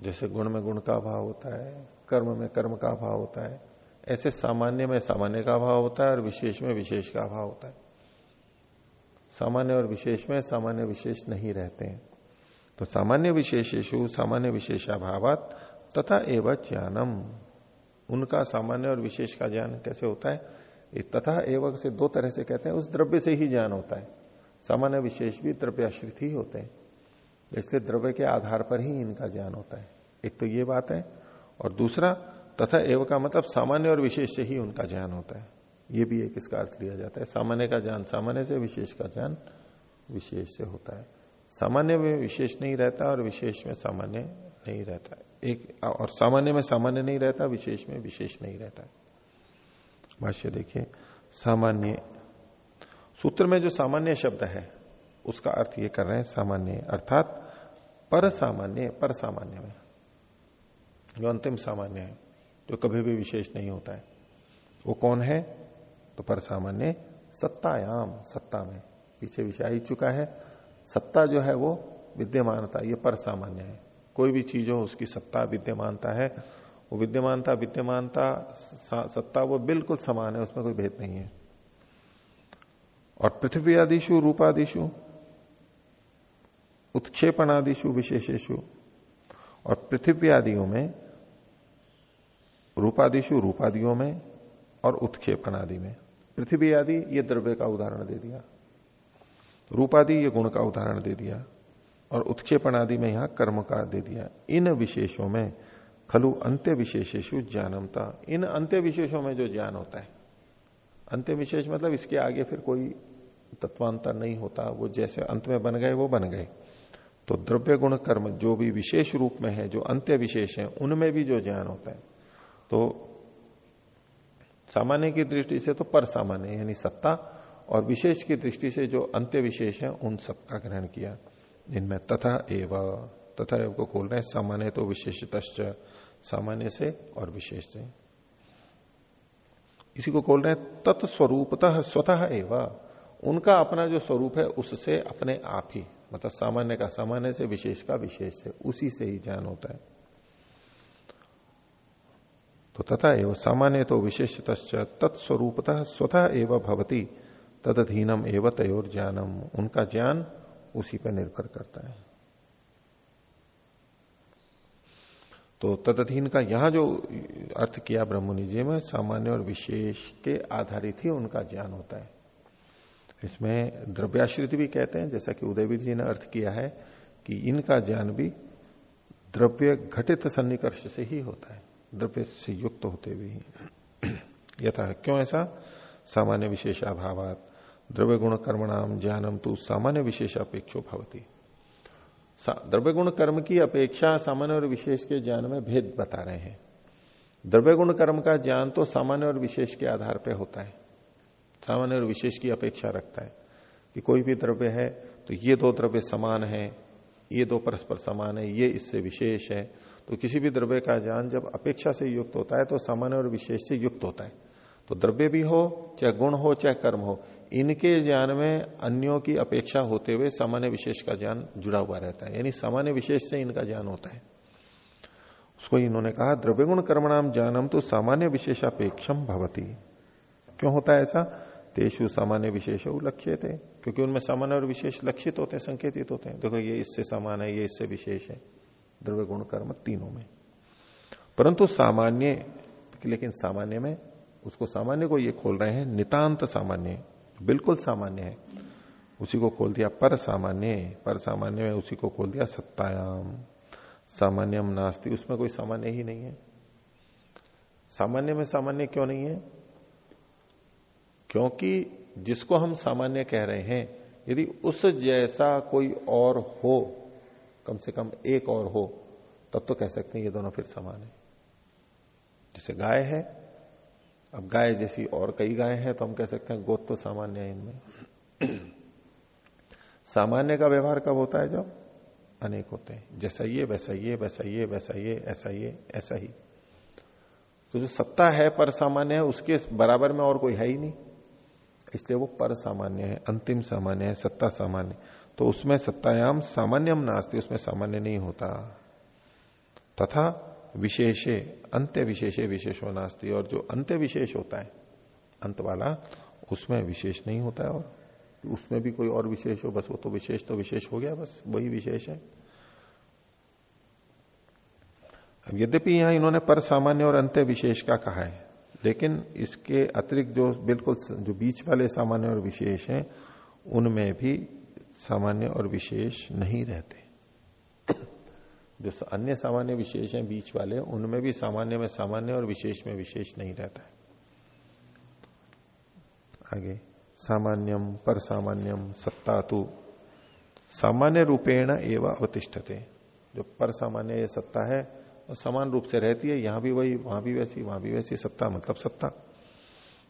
जैसे गुण में गुण का अभाव होता है, कर्म में कर्म का अभाव होता है, ऐसे सामान्य में सामान्य का अभाव होता है और विशेष में विशेष का अभाव होता है। सामान्य और विशेष में सामान्य विशेष नहीं रहते हैं। तो सामान्य विशेषेशु सामान्य विशेषाभावत तथा एवं ज्ञानम। उनका सामान्य और विशेष का ज्ञान कैसे होता है? तथा एवं से दो तरह से कहते हैं, उस द्रव्य से ही ज्ञान होता है। सामान्य विशेष भी द्रव्याश्रित ही होते हैं। इसलिए द्रव्य के आधार पर ही इनका ज्ञान होता है। एक तो ये बात है, और दूसरा, तथा एवं का मतलब सामान्य और विशेष से ही उनका ज्ञान होता है। ये भी एक इसका अर्थ लिया जाता है। सामान्य का ज्ञान सामान्य से, विशेष का ज्ञान विशेष से होता है। सामान्य में विशेष नहीं रहता और विशेष में सामान्य नहीं रहता एक, और सामान्य में सामान्य नहीं रहता, विशेष में विशेष नहीं रहता। भाष्य देखिए, सामान्य। सूत्र में जो सामान्य शब्द है, उसका अर्थ ये कर रहे हैं, सामान्य, अर्थात पर सामान्य पर सामान्य में। जो अंतिम सामान्य है, जो कभी भी विशेष नहीं होता है, वो कौन है? तो पर सामान्य सत्तायाम, सत्ता में। पीछे विषय आ चुका है। सत्ता जो है वो विद्यमानता, ये पर सामान्य है। कोई भी चीज़ हो, उसकी सत्ता विद्यमानता है। वो विद्यमानता विद्यमानता सत्ता, वो बिल्कुल समान है, उसमें कोई भेद नहीं है। और पृथ्वी आदिशु, रूपादिशु, उत्क्षेपणादिशु, विशेषेशु, और पृथ्वी आदियों में, रूपादिशु, रूपादियों में, और उत्क्षेपण आदि में। पृथ्वी आदि, ये द्रव्य का उदाहरण दे दिया। रूपादि, ये गुण का उदाहरण दे दिया। और उत्क्षेपण आदि में यहाँ कर्म का दे दिया। इन विशेषों में, खलु अंत्य विशेषेशु ज्ञानमता। इन अंत्य विशेषों में जो ज्ञान होता है, अंत्य विशेष मतलब इसके आगे फिर कोई तत्वांतर नहीं होता। वो जैसे अंत में बन गए, वो बन गए। तो द्रव्य गुण कर्म जो भी विशेष रूप में है, जो अंत्य विशेष है, उनमें भी जो ज्ञान होता है तो सामान्य की दृष्टि से तो पर सामान्य, यानी सत्ता, और विशेष की दृष्टि से जो अंत्य विशेष है, उन सबका ग्रहण किया। जिनमें तथा एव तथा एव को खोल रहे हैं, सामान्य तो विशेषत सामान्य से और विशेष से। इसी को खोल रहे हैं तत्स्वरूपतः स्वतः एवं। उनका अपना जो स्वरूप है, उससे अपने आप ही मतलब सामान्य का, सामान्य से विशेष का विशेष से, उसी से ही ज्ञान होता है। तो तथा एवं, सामान्य तो विशेषत तत्स्वरूपतः स्वतः एवं भवती, तदधीनम एवं तयोर ज्ञानम उनका ज्ञान उसी पर निर्भर करता है। तो तदधीन का यहाँ जो अर्थ किया ब्रह्मनि जी में सामान्य और विशेष के आधारित ही उनका ज्ञान होता है। इसमें द्रव्याश्रित भी कहते हैं, जैसा कि उदयवीर जी ने अर्थ किया है कि इनका ज्ञान भी द्रव्य घटित सन्निकर्ष से ही होता है, द्रव्य से युक्त होते हुए यथा क्यों ऐसा? सामान्य विशेष विशेषाभावात द्रव्य गुण कर्मणाम ज्ञानम तो सामान्य विशेष अपेक्षो भवती। द्रव्य गुण कर्म की अपेक्षा सामान्य और विशेष के ज्ञान में भेद बता रहे हैं। द्रव्य गुण कर्म का ज्ञान तो सामान्य और विशेष के आधार पर होता है। सामान्य और विशेष की अपेक्षा रखता है कि कोई भी द्रव्य है तो ये दो द्रव्य समान है, ये दो परस्पर समान है, ये इससे विशेष है। तो किसी भी द्रव्य का ज्ञान जब अपेक्षा से युक्त होता है तो सामान्य और विशेष से युक्त होता है। तो द्रव्य भी हो, चाहे गुण हो, चाहे कर्म हो इनके ज्ञान में अन्यों की अपेक्षा होते हुए सामान्य विशेष का ज्ञान जुड़ा हुआ रहता है। यानी सामान्य विशेष से इनका ज्ञान होता है। उसको इन्होंने कहा द्रव्य गुण कर्मणाम ज्ञानम तो सामान्य विशेषापेक्षम भवती। क्यों होता है ऐसा? तेषु सामान्य विशेष लक्ष्य थे क्योंकि उनमें सामान्य और विशेष लक्षित होते हैं, संकेतित होते हैं। देखो, ये इससे समान है, ये इससे विशेष है। द्रव्य गुण कर्म तीनों में। परंतु सामान्य, लेकिन सामान्य में उसको सामान्य को ये खोल रहे हैं, नितांत सामान्य। बिल्कुल सामान्य है। उसी को खोल दिया पर सामान्य पर सामान्य में उसी को खोल दिया सत्तायाम। सामान्यम नास्ती, उसमें कोई सामान्य ही नहीं है। सामान्य में सामान्य क्यों नहीं है? क्योंकि जिसको हम सामान्य कह रहे हैं, यदि उस जैसा कोई और हो, कम से कम एक और हो, तब तो कह सकते हैं ये दोनों फिर समान है। जैसे गाय है अब गाय जैसी और कई गाय हैं तो हम कह सकते हैं गोत तो सामान्य है इनमें। सामान्य का व्यवहार कब होता है जब? अनेक होते हैं। जैसा ये, वैसा ये वैसा ये वैसा ये, ऐसा ये, ऐसा ही। तो जो सत्ता है पर सामान्य है, उसके बराबर में और कोई है ही नहीं। इसलिए वो पर सामान्य है, अंतिम सामान्य है, सत्ता सामान्य। तो उसमें सत्तायाम सामान्यम नास्ती, उसमें सामान्य नहीं होता। तथा विशेषे अंत्य विशेषे विशेषो नास्ती। और जो अंत्य विशेष होता है, अंत वाला, उसमें विशेष नहीं होता है और उसमें भी कोई और विशेष हो, बस वो तो विशेष तो विशेष हो गया, बस वही विशेष है। अब यद्यपि यहाँ इन्होंने पर सामान्य और अंत्य विशेष का कहा है, लेकिन इसके अतिरिक्त जो बिल्कुल जो बीच वाले सामान्य और विशेष हैं, उनमें भी सामान्य और विशेष नहीं रहते। जो अन्य सामान्य विशेष हैं बीच वाले, उनमें भी सामान्य में सामान्य और विशेष में विशेष नहीं रहता है। आगे, सामान्यम पर सामान्यम सत्ता तु सामान्य रूपेण एवं अवतिष्ठते। जो पर सामान्य सत्ता है, वो समान रूप से रहती है, यहाँ भी वही, वहाँ भी वैसी, वहाँ भी वैसी सत्ता मतलब सत्ता।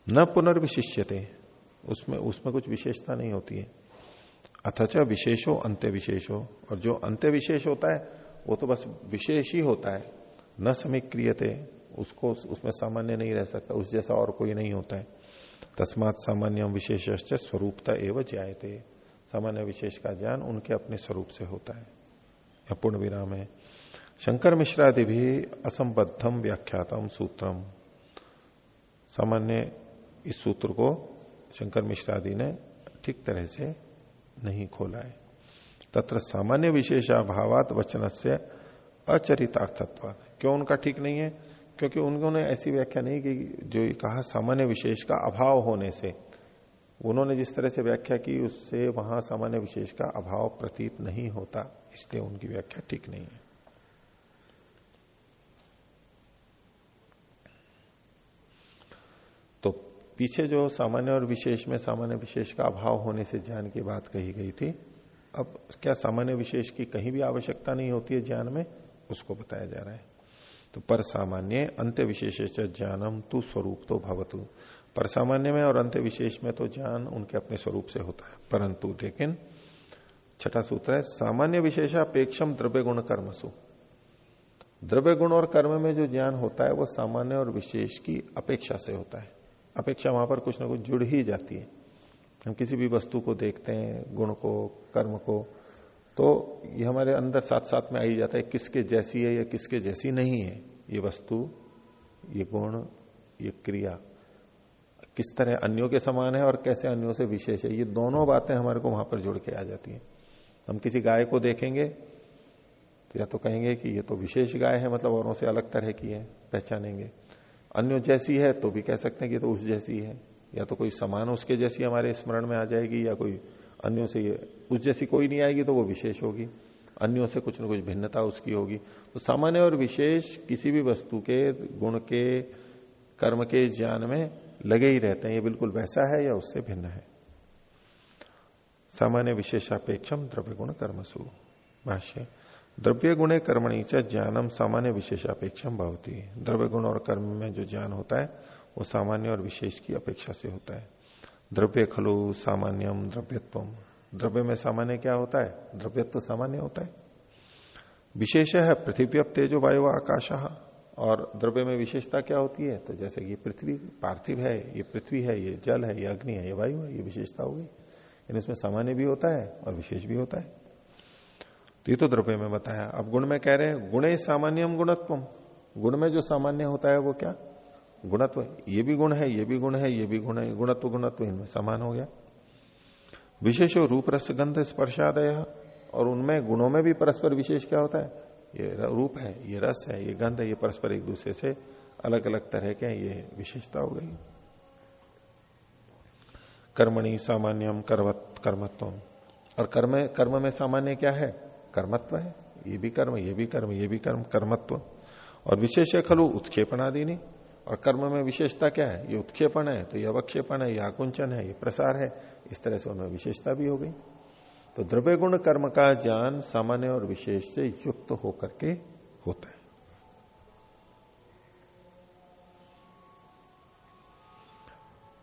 न पुनर्विशिष्यते, उसमें उसमें कुछ विशेषता नहीं होती है। अथच विशेषो अंत्य विशेषो और जो अंत्य विशेष होता है वो तो बस विशेष ही होता है। न समीक्रियते, उसको उसमें सामान्य नहीं रह सकता, उस जैसा और कोई नहीं होता है। तस्मात सामान्य विशेष स्वरूपता एवं जायते सामान्य विशेष का ज्ञान उनके अपने स्वरूप से होता है। पूर्ण विराम है। शंकर मिश्रादि भी असंबद्धम व्याख्यातम सूत्रम सामान्य इस सूत्र को शंकर मिश्रादि ने ठीक तरह से नहीं खोला है। तत्र सामान्य विशेषाभावात वचन से अचरितार्थत्व क्यों उनका ठीक नहीं है? क्योंकि उन्होंने ऐसी व्याख्या नहीं की जो कहा सामान्य विशेष का अभाव होने से। उन्होंने जिस तरह से व्याख्या की, उससे वहाँ सामान्य विशेष का अभाव प्रतीत नहीं होता, इसलिए उनकी व्याख्या ठीक नहीं है। तो पीछे जो सामान्य और विशेष में सामान्य विशेष का अभाव होने से ज्ञान की बात कही गई थी अब क्या सामान्य विशेष की कहीं भी आवश्यकता नहीं होती है ज्ञान में? उसको बताया जा रहा है। तो पर सामान्य अंत्य विशेष ज्ञानम तू स्वरूप तो भवतु। पर सामान्य में और अंत्य विशेष में तो ज्ञान उनके अपने स्वरूप से होता है। परंतु लेकिन छठा सूत्र है, सामान्य विशेषापेक्षम द्रव्य गुण कर्मसु। द्रव्य गुण और कर्म में जो ज्ञान होता है, वो सामान्य और विशेष की अपेक्षा से होता है। अपेक्षा वहाँ पर कुछ ना कुछ जुड़ ही जाती है। हम किसी भी वस्तु को देखते हैं, गुण को, कर्म को तो ये हमारे अंदर साथ साथ में आई जाता है, किसके जैसी है या किसके जैसी नहीं है। ये वस्तु, ये गुण, ये क्रिया, किस तरह अन्यों के समान है और कैसे अन्यों से विशेष है, ये दोनों बातें हमारे को वहाँ पर जुड़ के आ जाती हैं। हम किसी गाय को देखेंगे तो या तो कहेंगे कि ये तो विशेष गाय है मतलब औरों से अलग तरह की है, पहचानेंगे। अन्य जैसी है तो भी कह सकते हैं कि तो उस जैसी है। या तो कोई समान उसके जैसी हमारे स्मरण में आ जाएगी, या कोई अन्यों से उस जैसी कोई नहीं आएगी तो वो विशेष होगी। अन्यों से कुछ न कुछ भिन्नता उसकी होगी। तो सामान्य और विशेष किसी भी वस्तु के, गुण के, कर्म के ज्ञान में लगे ही रहते हैं। ये बिल्कुल वैसा है या उससे भिन्न है? सामान्य विशेषापेक्षम द्रव्य गुण कर्मसु। भाष्य, द्रव्य गुणे कर्मणी च ज्ञानम सामान्य विशेषापेक्षम भवती। द्रव्य गुण और कर्म में जो ज्ञान होता है वो सामान्य और विशेष की अपेक्षा से होता है। द्रव्य खलु सामान्यम द्रव्यत्व द्रव्य में सामान्य क्या होता है? द्रव्यत्व सामान्य होता है। विशेष है पृथ्वी अब तेजो वायु आकाश और द्रव्य में विशेषता क्या होती है? तो जैसे ये पृथ्वी, पार्थिव है, ये पृथ्वी है, ये जल है, ये अग्नि है, ये वायु है, ये विशेषता हो गई। इसमें सामान्य भी होता है और विशेष भी होता है। तो ये तो द्रव्य में बताया। अब गुण में कह रहे हैं, गुणे सामान्यम गुणत्व गुण में जो सामान्य होता है वो क्या? गुणत्व ये भी गुण है, ये भी गुण है, ये भी गुण है। गुणत्व गुणत्व इनमें समान हो गया। विशेष रूप, रस, गंध, स्पर्शादय और उनमें, गुणों में भी परस्पर विशेष क्या होता है? ये रूप है, ये रस है, ये गंध है, ये परस्पर एक दूसरे से अलग अलग तरह के ये विशेषता हो गई। कर्मणि सामान्यम करवत कर्मत्व और कर्म कर्म में सामान्य क्या है? कर्मत्व है। ये भी कर्म, ये भी कर्म, ये भी कर्म, कर्मत्व। और विशेष खलु उत्क्षेपण आदि नहीं और कर्म में विशेषता क्या है? ये उत्क्षेपण है तो ये अवक्षेपण है, ये आकुंचन है, ये प्रसार है। इस तरह से उनमें विशेषता भी हो गई। तो द्रव्य गुण कर्म का ज्ञान सामान्य और विशेष से युक्त होकर के होता है।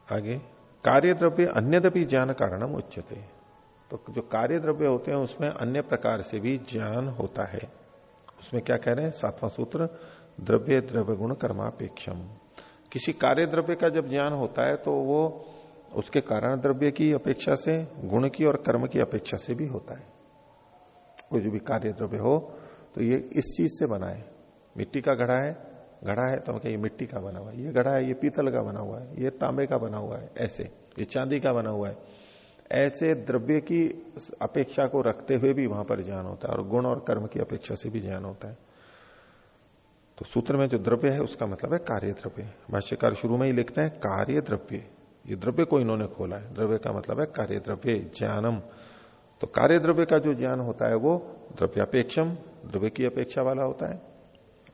आगे कार्य द्रव्य अन्यदपि ज्ञान कारणम उच्चते तो जो कार्य द्रव्य होते हैं, उसमें अन्य प्रकार से भी ज्ञान होता है। उसमें क्या कह रहे हैं? सातवां सूत्र द्रव्य द्रव्य गुण कर्मापेक्षम। किसी कार्य द्रव्य का जब ज्ञान होता है तो वो उसके कारण द्रव्य की अपेक्षा से, गुण की और कर्म की अपेक्षा से भी होता है। कोई जो भी कार्य द्रव्य हो तो ये इस चीज़ से बना है। मिट्टी का घड़ा है घड़ा है तो ये मिट्टी का बना हुआ है। ये घड़ा है, ये पीतल का बना हुआ है, ये तांबे का बना हुआ है, ऐसे, ये चांदी का बना हुआ है। ऐसे द्रव्य की अपेक्षा को रखते हुए भी वहाँ पर ज्ञान होता है और गुण और कर्म की अपेक्षा से भी ज्ञान होता है। तो सूत्र में जो द्रव्य है, उसका मतलब है कार्य द्रव्य भाष्यकार शुरू में ही लिखते हैं कार्य द्रव्य ये द्रव्य को इन्होंने खोला है। द्रव्य का मतलब है कार्य द्रव्य ज्ञानम। तो कार्य द्रव्य का जो ज्ञान होता है, वो द्रव्यापेक्षम, द्रव्य की अपेक्षा वाला होता है,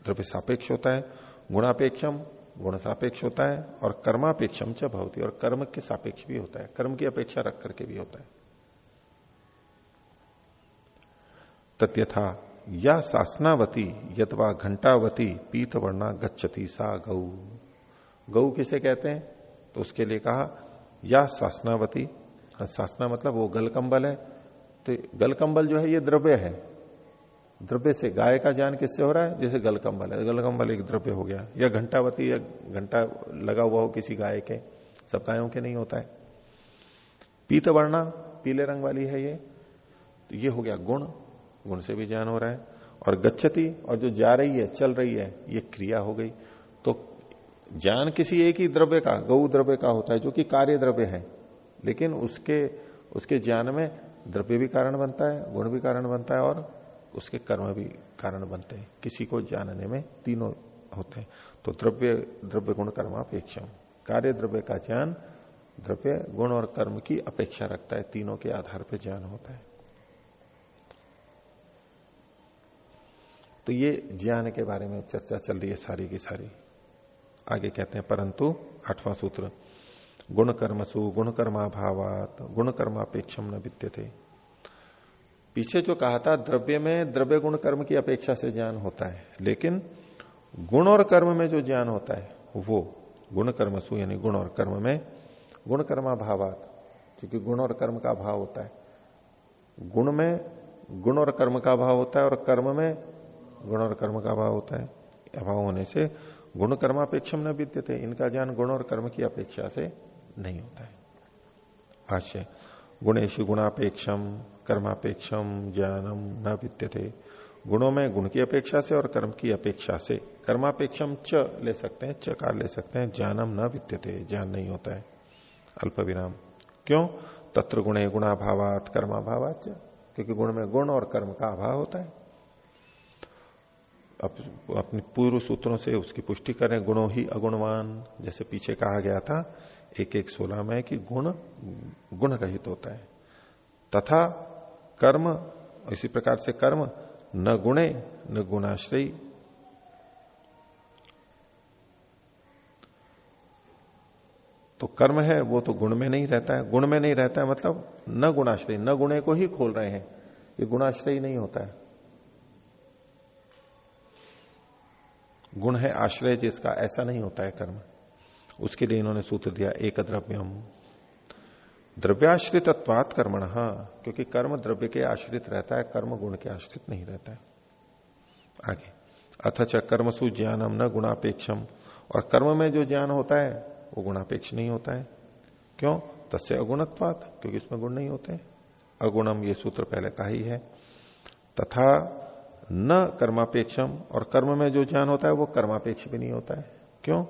द्रव्य सापेक्ष होता है, गुणापेक्षम, गुण सापेक्ष होता है, और कर्मापेक्षम च और कर्म के सापेक्ष भी होता है। कर्म की अपेक्षा रख करके भी होता है। तथ्यथा या सासनावती यथवा घंटावती पीत वर्णा गच्छती सा गौ। गौ किसे कहते हैं? तो उसके लिए कहा, या सासनावती सासना मतलब वो गलकंबल है। तो गलकंबल जो है, ये द्रव्य है। द्रव्य से गाय का ज्ञान किससे हो रहा है? जैसे गलकंबल है। गलकंबल एक द्रव्य हो गया। या घंटावती, या घंटा लगा हुआ हो किसी गाय के। सब गायों के नहीं होता है। पीत वर्णा, पीले रंग वाली है ये। तो ये हो गया गुण। गुण से भी ज्ञान हो रहा है। और गच्छती, और जो जा रही है, चल रही है, ये क्रिया हो गई। तो ज्ञान किसी एक ही द्रव्य का, गौ द्रव्य का होता है, जो कि कार्य द्रव्य है। लेकिन उसके उसके ज्ञान में द्रव्य भी कारण बनता है, गुण भी कारण बनता है, और उसके कर्म भी कारण बनते हैं। किसी को जानने में तीनों होते हैं। तो द्रव्य द्रव्य गुण कर्मापेक्षा कार्य द्रव्य का ज्ञान, द्रव्य गुण और कर्म की अपेक्षा रखता है। तीनों के आधार पर ज्ञान होता है। तो ये ज्ञान के बारे में चर्चा चल रही है सारी की सारी। आगे कहते हैं, परंतु, आठवां सूत्र गुण कर्मसु गुण कर्माभावात गुण कर्मापेक्षम न विद्य थे पीछे जो कहा था, द्रव्य में द्रव्य गुण कर्म की अपेक्षा से ज्ञान होता है, लेकिन गुण और कर्म में जो ज्ञान होता है, वो गुण कर्मसु यानी गुण और कर्म में गुण कर्माभावात क्योंकि गुण और कर्म का भाव होता है। गुण में गुण और कर्म का भाव होता है और कर्म में गुण और कर्म का अभाव होता है, अभाव होने से गुण कर्मापेक्षम न विद्य थे इनका ज्ञान गुण और कर्म की अपेक्षा से नहीं होता है। भाष्य गुणेश गुणापेक्षम, कर्मापेक्षम ज्ञानम न विद्यते गुणों में गुण की अपेक्षा से और कर्म की अपेक्षा से, कर्मापेक्षम च ले सकते हैं, चकार ले सकते हैं, ज्ञानम न विद्यते ज्ञान नहीं होता है। अल्प विराम, क्यों? तत्र गुणे गुणाभावात कर्माभावात क्योंकि गुण में गुण और कर्म का अभाव होता है। अप, अपने पूर्व सूत्रों से उसकी पुष्टि करें। गुणों ही अगुणवान जैसे पीछे कहा गया था एक एक सोलह में कि गुण गुण रहित होता है। तथा कर्म इसी प्रकार से कर्म न गुणे न गुणाश्रयी। तो कर्म है वो तो गुण में नहीं रहता है। गुण में नहीं रहता है मतलब न गुणाश्रय न गुणे को ही खोल रहे हैं। ये गुणाश्रय नहीं होता है। गुण है, आश्रय जिसका, ऐसा नहीं होता है कर्म। उसके लिए इन्होंने सूत्र दिया, एक द्रव्यम। द्रव्याश्रितत्वात कर्मण, क्योंकि कर्म द्रव्य के आश्रित रहता है, कर्म गुण के आश्रित नहीं रहता है। आगे अथच कर्मसु ज्ञानम न गुणापेक्षम। और कर्म में जो ज्ञान होता है, वो गुणापेक्ष नहीं होता है। क्यों? तस्य अगुणत्वात, क्योंकि इसमें गुण नहीं होते। अगुणम ये सूत्र पहले का ही है। तथा न कर्मापेक्षम, और कर्म में जो ज्ञान होता है वो कर्मापेक्ष भी नहीं होता है। क्यों?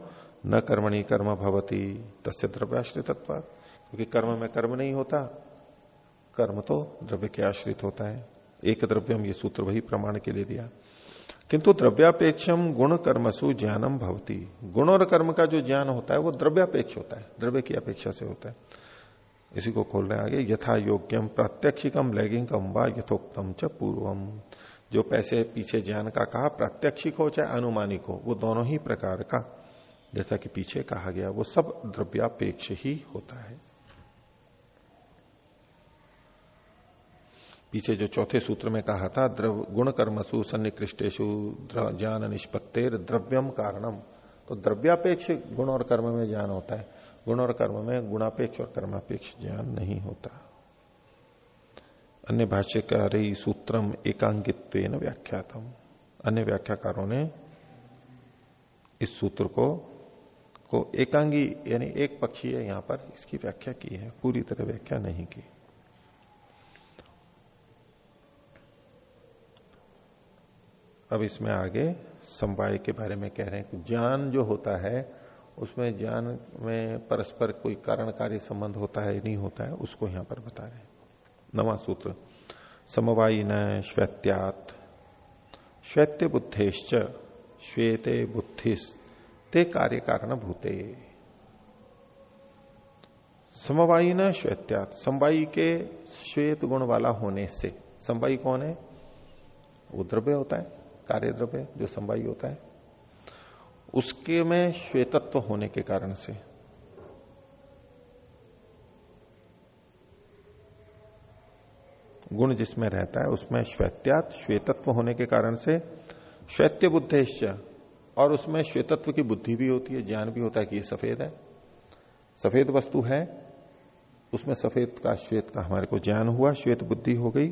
न कर्मणी कर्म भवती, तस्य द्रव्याश्रितत्वात क्योंकि कर्म में कर्म नहीं होता, कर्म तो द्रव्य के आश्रित होता है। एक द्रव्यम ये सूत्र वही प्रमाण के लिए दिया। किंतु द्रव्यापेक्षम गुण कर्मसु ज्ञानम भवती। गुण और कर्म का जो ज्ञान होता है वो द्रव्यापेक्ष होता है, द्रव्य की अपेक्षा से होता है। इसी को खोल रहे आगे, यथा योग्यम प्रत्यक्षिकम लैगिंगम व यथोक्तम च पूर्वम। जो पैसे पीछे ज्ञान का कहा, प्रात्यक्षिक हो चाहे अनुमानिक हो, वो दोनों ही प्रकार का, जैसा कि पीछे कहा गया, वो सब द्रव्यापेक्ष ही होता है। पीछे जो चौथे सूत्र में कहा था, द्रव गुण कर्मसु सन्निकृष्टेशु ज्ञान निष्पत्तेर द्रव्यम कारणम। तो द्रव्यापेक्ष गुण और कर्म में ज्ञान होता है, गुण और कर्म में गुणापेक्ष और कर्मापेक्ष ज्ञान नहीं होता। अन्य भाष्यकार सूत्रम एकांगित्व व्याख्यातम। अन्य व्याख्याकारों ने इस सूत्र को को एकांगी, यानी एक पक्षीय यहाँ पर इसकी व्याख्या की है, पूरी तरह व्याख्या नहीं की। अब इसमें आगे समवाय के बारे में कह रहे हैं कि ज्ञान जो होता है, उसमें ज्ञान में परस्पर कोई कारणकारी संबंध होता है नहीं होता है, उसको यहाँ पर बता रहे हैं। नवा सूत्र समवायी न श्वैत्यात। श्वेत्य बुद्धेश्च श्वेते बुद्धिस, ते कार्य कारण भूते समवायी न श्वेत्यात। समवायी के श्वेत गुण वाला होने से, समवायी कौन है? वो द्रव्य होता है कार्य द्रव्य जो संवाई होता है। उसके में श्वेतत्व होने के कारण से गुण जिसमें रहता है, उसमें श्वेत्यात, श्वेतत्व होने के कारण से श्वेत्य बुद्धेश्य और उसमें श्वेतत्व की बुद्धि भी होती है, ज्ञान भी होता है कि ये सफ़ेद है। सफ़ेद वस्तु है, उसमें सफ़ेद का, श्वेत का हमारे को ज्ञान हुआ, श्वेत बुद्धि हो गई।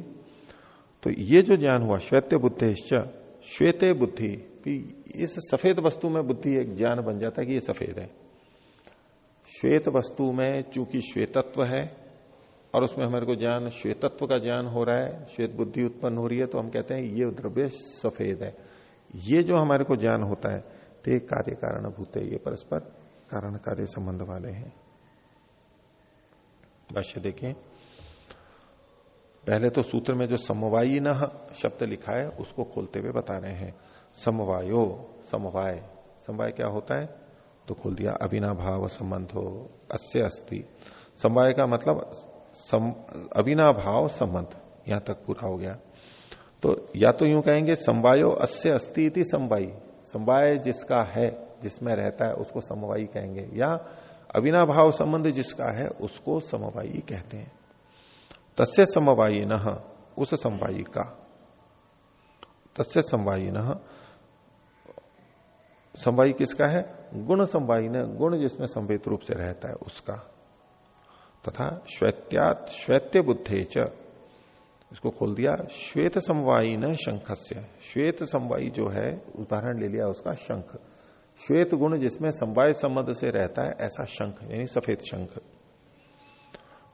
तो ये जो ज्ञान हुआ, श्वेत्य बुद्धेश्च, श्वेते बुद्धि इस सफ़ेद वस्तु में बुद्धि एक ज्ञान बन जाता है कि ये सफ़ेद है। श्वेत वस्तु में चूँकि श्वेतत्व है और उसमें हमारे को ज्ञान श्वेतत्व का ज्ञान हो रहा है, श्वेत बुद्धि उत्पन्न हो रही है तो हम कहते हैं ये द्रव्य सफ़ेद है। ये जो हमारे को ज्ञान होता है, ते कार्य कारण भूत ये परस्पर कारण कार्य संबंध वाले हैं। भाष्य देखिए पहले तो सूत्र में जो समवायी न शब्द लिखा है, उसको खोलते हुए बता रहे हैं। समवायो, समवाय। समवाय क्या होता है? तो खोल दिया, अविनाभाव संबंध हो अस्य अस्थि समवाय का मतलब सम, अविनाभाव संबंध यहाँ तक पूरा हो गया। तो या तो यूँ कहेंगे समवायो अस्य अस्थि इति समवाई समवाय जिसका है जिसमें रहता है उसको समवायी कहेंगे। या अविनाभाव संबंध जिसका है उसको समवायी कहते हैं। तस्य समवायी न उस समवायी का। तस्य समवायी न समवायी किसका है? गुण समवायी न गुण जिसमें संवेद रूप से रहता है उसका। तथा श्वेत्यात श्वेत्य बुद्धे च। इसको खोल दिया श्वेत समवायी न शंख श्वेत समवायी जो है, उदाहरण ले लिया उसका, शंख। श्वेत गुण जिसमें समवाय संबंध से रहता है, ऐसा शंख, यानी सफ़ेद शंख।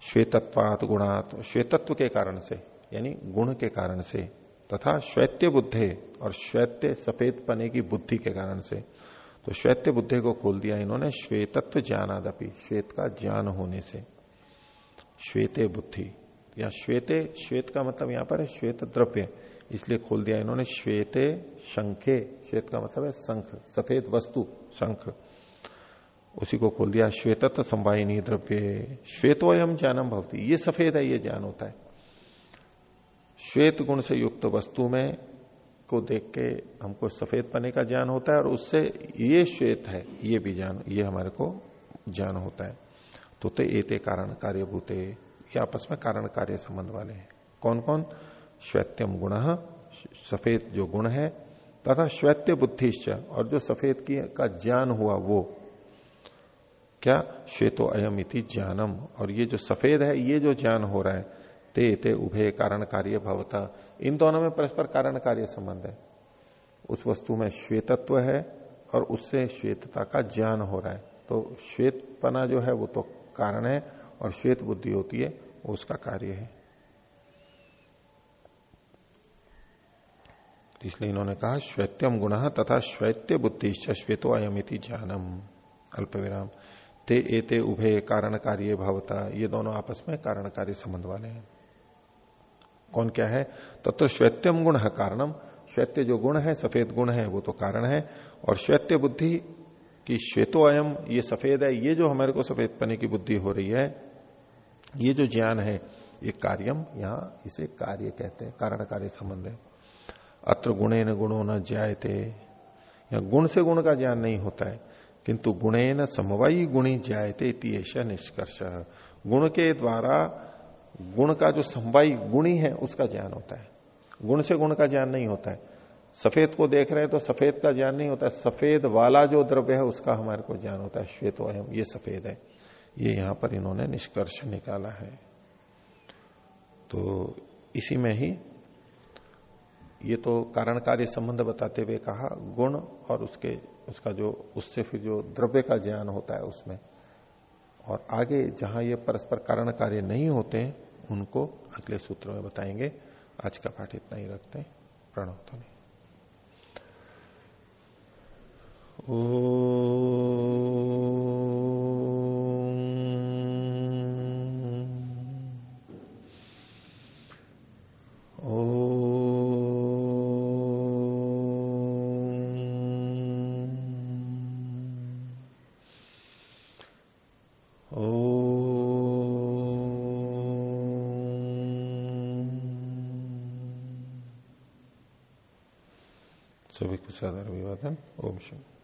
श्वेतत्वात गुणात, श्वेतत्व के कारण से, यानी गुण के कारण से, तथा श्वैत्य बुद्धे और श्वैत्य सफ़ेद पने की बुद्धि के कारण से। तो श्वेत बुद्धे को खोल दिया इन्होंने, श्वेतत्व ज्ञानादपि, श्वेत का ज्ञान होने से। श्वेते बुद्धि। या श्वेते, श्वेत का मतलब यहाँ पर है श्वेत द्रव्य। इसलिए खोल दिया इन्होंने, श्वेते शंखे। श्वेत का मतलब है शंख, सफ़ेद वस्तु, शंख। उसी को खोल दिया, श्वेतत्व संवाहिनी द्रव्य। श्वेतोयम ज्ञानम भवती। ये सफ़ेद है, ये ज्ञान होता है। श्वेत गुण से युक्त वस्तु में को देख के हमको सफ़ेद पने का ज्ञान होता है और उससे ये श्वेत है, ये भी ज्ञान, ये हमारे को ज्ञान होता है। तो एते कारण कार्यभूते, ये आपस में कारण कार्य संबंध वाले हैं। कौन कौन श्वेत्यम गुण, सफ़ेद जो गुण है, तथा श्वेत्य बुद्धिश्च, और जो सफ़ेद की, का ज्ञान हुआ वो। क्या? श्वेतो अयम इति ज्ञानम, और ये जो सफ़ेद है, ये जो ज्ञान हो रहा है, ते ते उभय कारण कार्य भवता। इन दोनों में परस्पर कारण कार्य संबंध है। उस वस्तु में श्वेतत्व है, और उससे श्वेतता का ज्ञान हो रहा है। तो श्वेतपना जो है, वो तो कारण है और श्वेत बुद्धि होती है, वो उसका कार्य है। इसलिए इन्होंने कहा, श्वेत्यम गुण तथा श्वैत्य बुद्धि श्वेतो अयमिति ज्ञानम। अल्प विराम ते एते उभे कारण कार्य भवता। ये दोनों आपस में कारण कार्य संबंध वाले हैं। कौन क्या है? तत्व श्वेत्यम गुण कारणम। श्वेत्य जो गुण है, सफ़ेद गुण है, वो तो कारण है। और श्वेत्य बुद्धि की श्वेतो अयम, ये सफ़ेद है, ये जो हमारे को सफ़ेद पने की बुद्धि हो रही है, ये जो ज्ञान है, ये कार्यम, यहाँ इसे कार्य कहते हैं कारण कार्य संबंध है। अत्र गुणे न गुणो न ज्यायते या गुण से गुण का ज्ञान नहीं होता है, किंतु गुणे न समवायी गुणी ज्यायते निष्कर्ष गुण के द्वारा गुण का जो संवाई गुणी है, उसका ज्ञान होता है। गुण से गुण का ज्ञान नहीं होता है। सफ़ेद को देख रहे हैं तो सफ़ेद का ज्ञान नहीं होता सफ़ेद वाला जो द्रव्य है, उसका हमारे को ज्ञान होता है। श्वेत अयम ये सफ़ेद है। ये यहाँ पर इन्होंने निष्कर्ष निकाला है। तो इसी में ही ये तो कारण कार्य संबंध बताते हुए कहा, गुण और उसके, उसका जो, उससे फिर जो द्रव्य का ज्ञान होता है उसमें। और आगे जहाँ ये परस्पर कारण कार्य नहीं होते, उनको अगले सूत्र में बताएँगे। आज का पाठ इतना ही रखते हैं। प्रणव तो नहीं सभी कुछ साधारण अभिवादन ओम शंकर।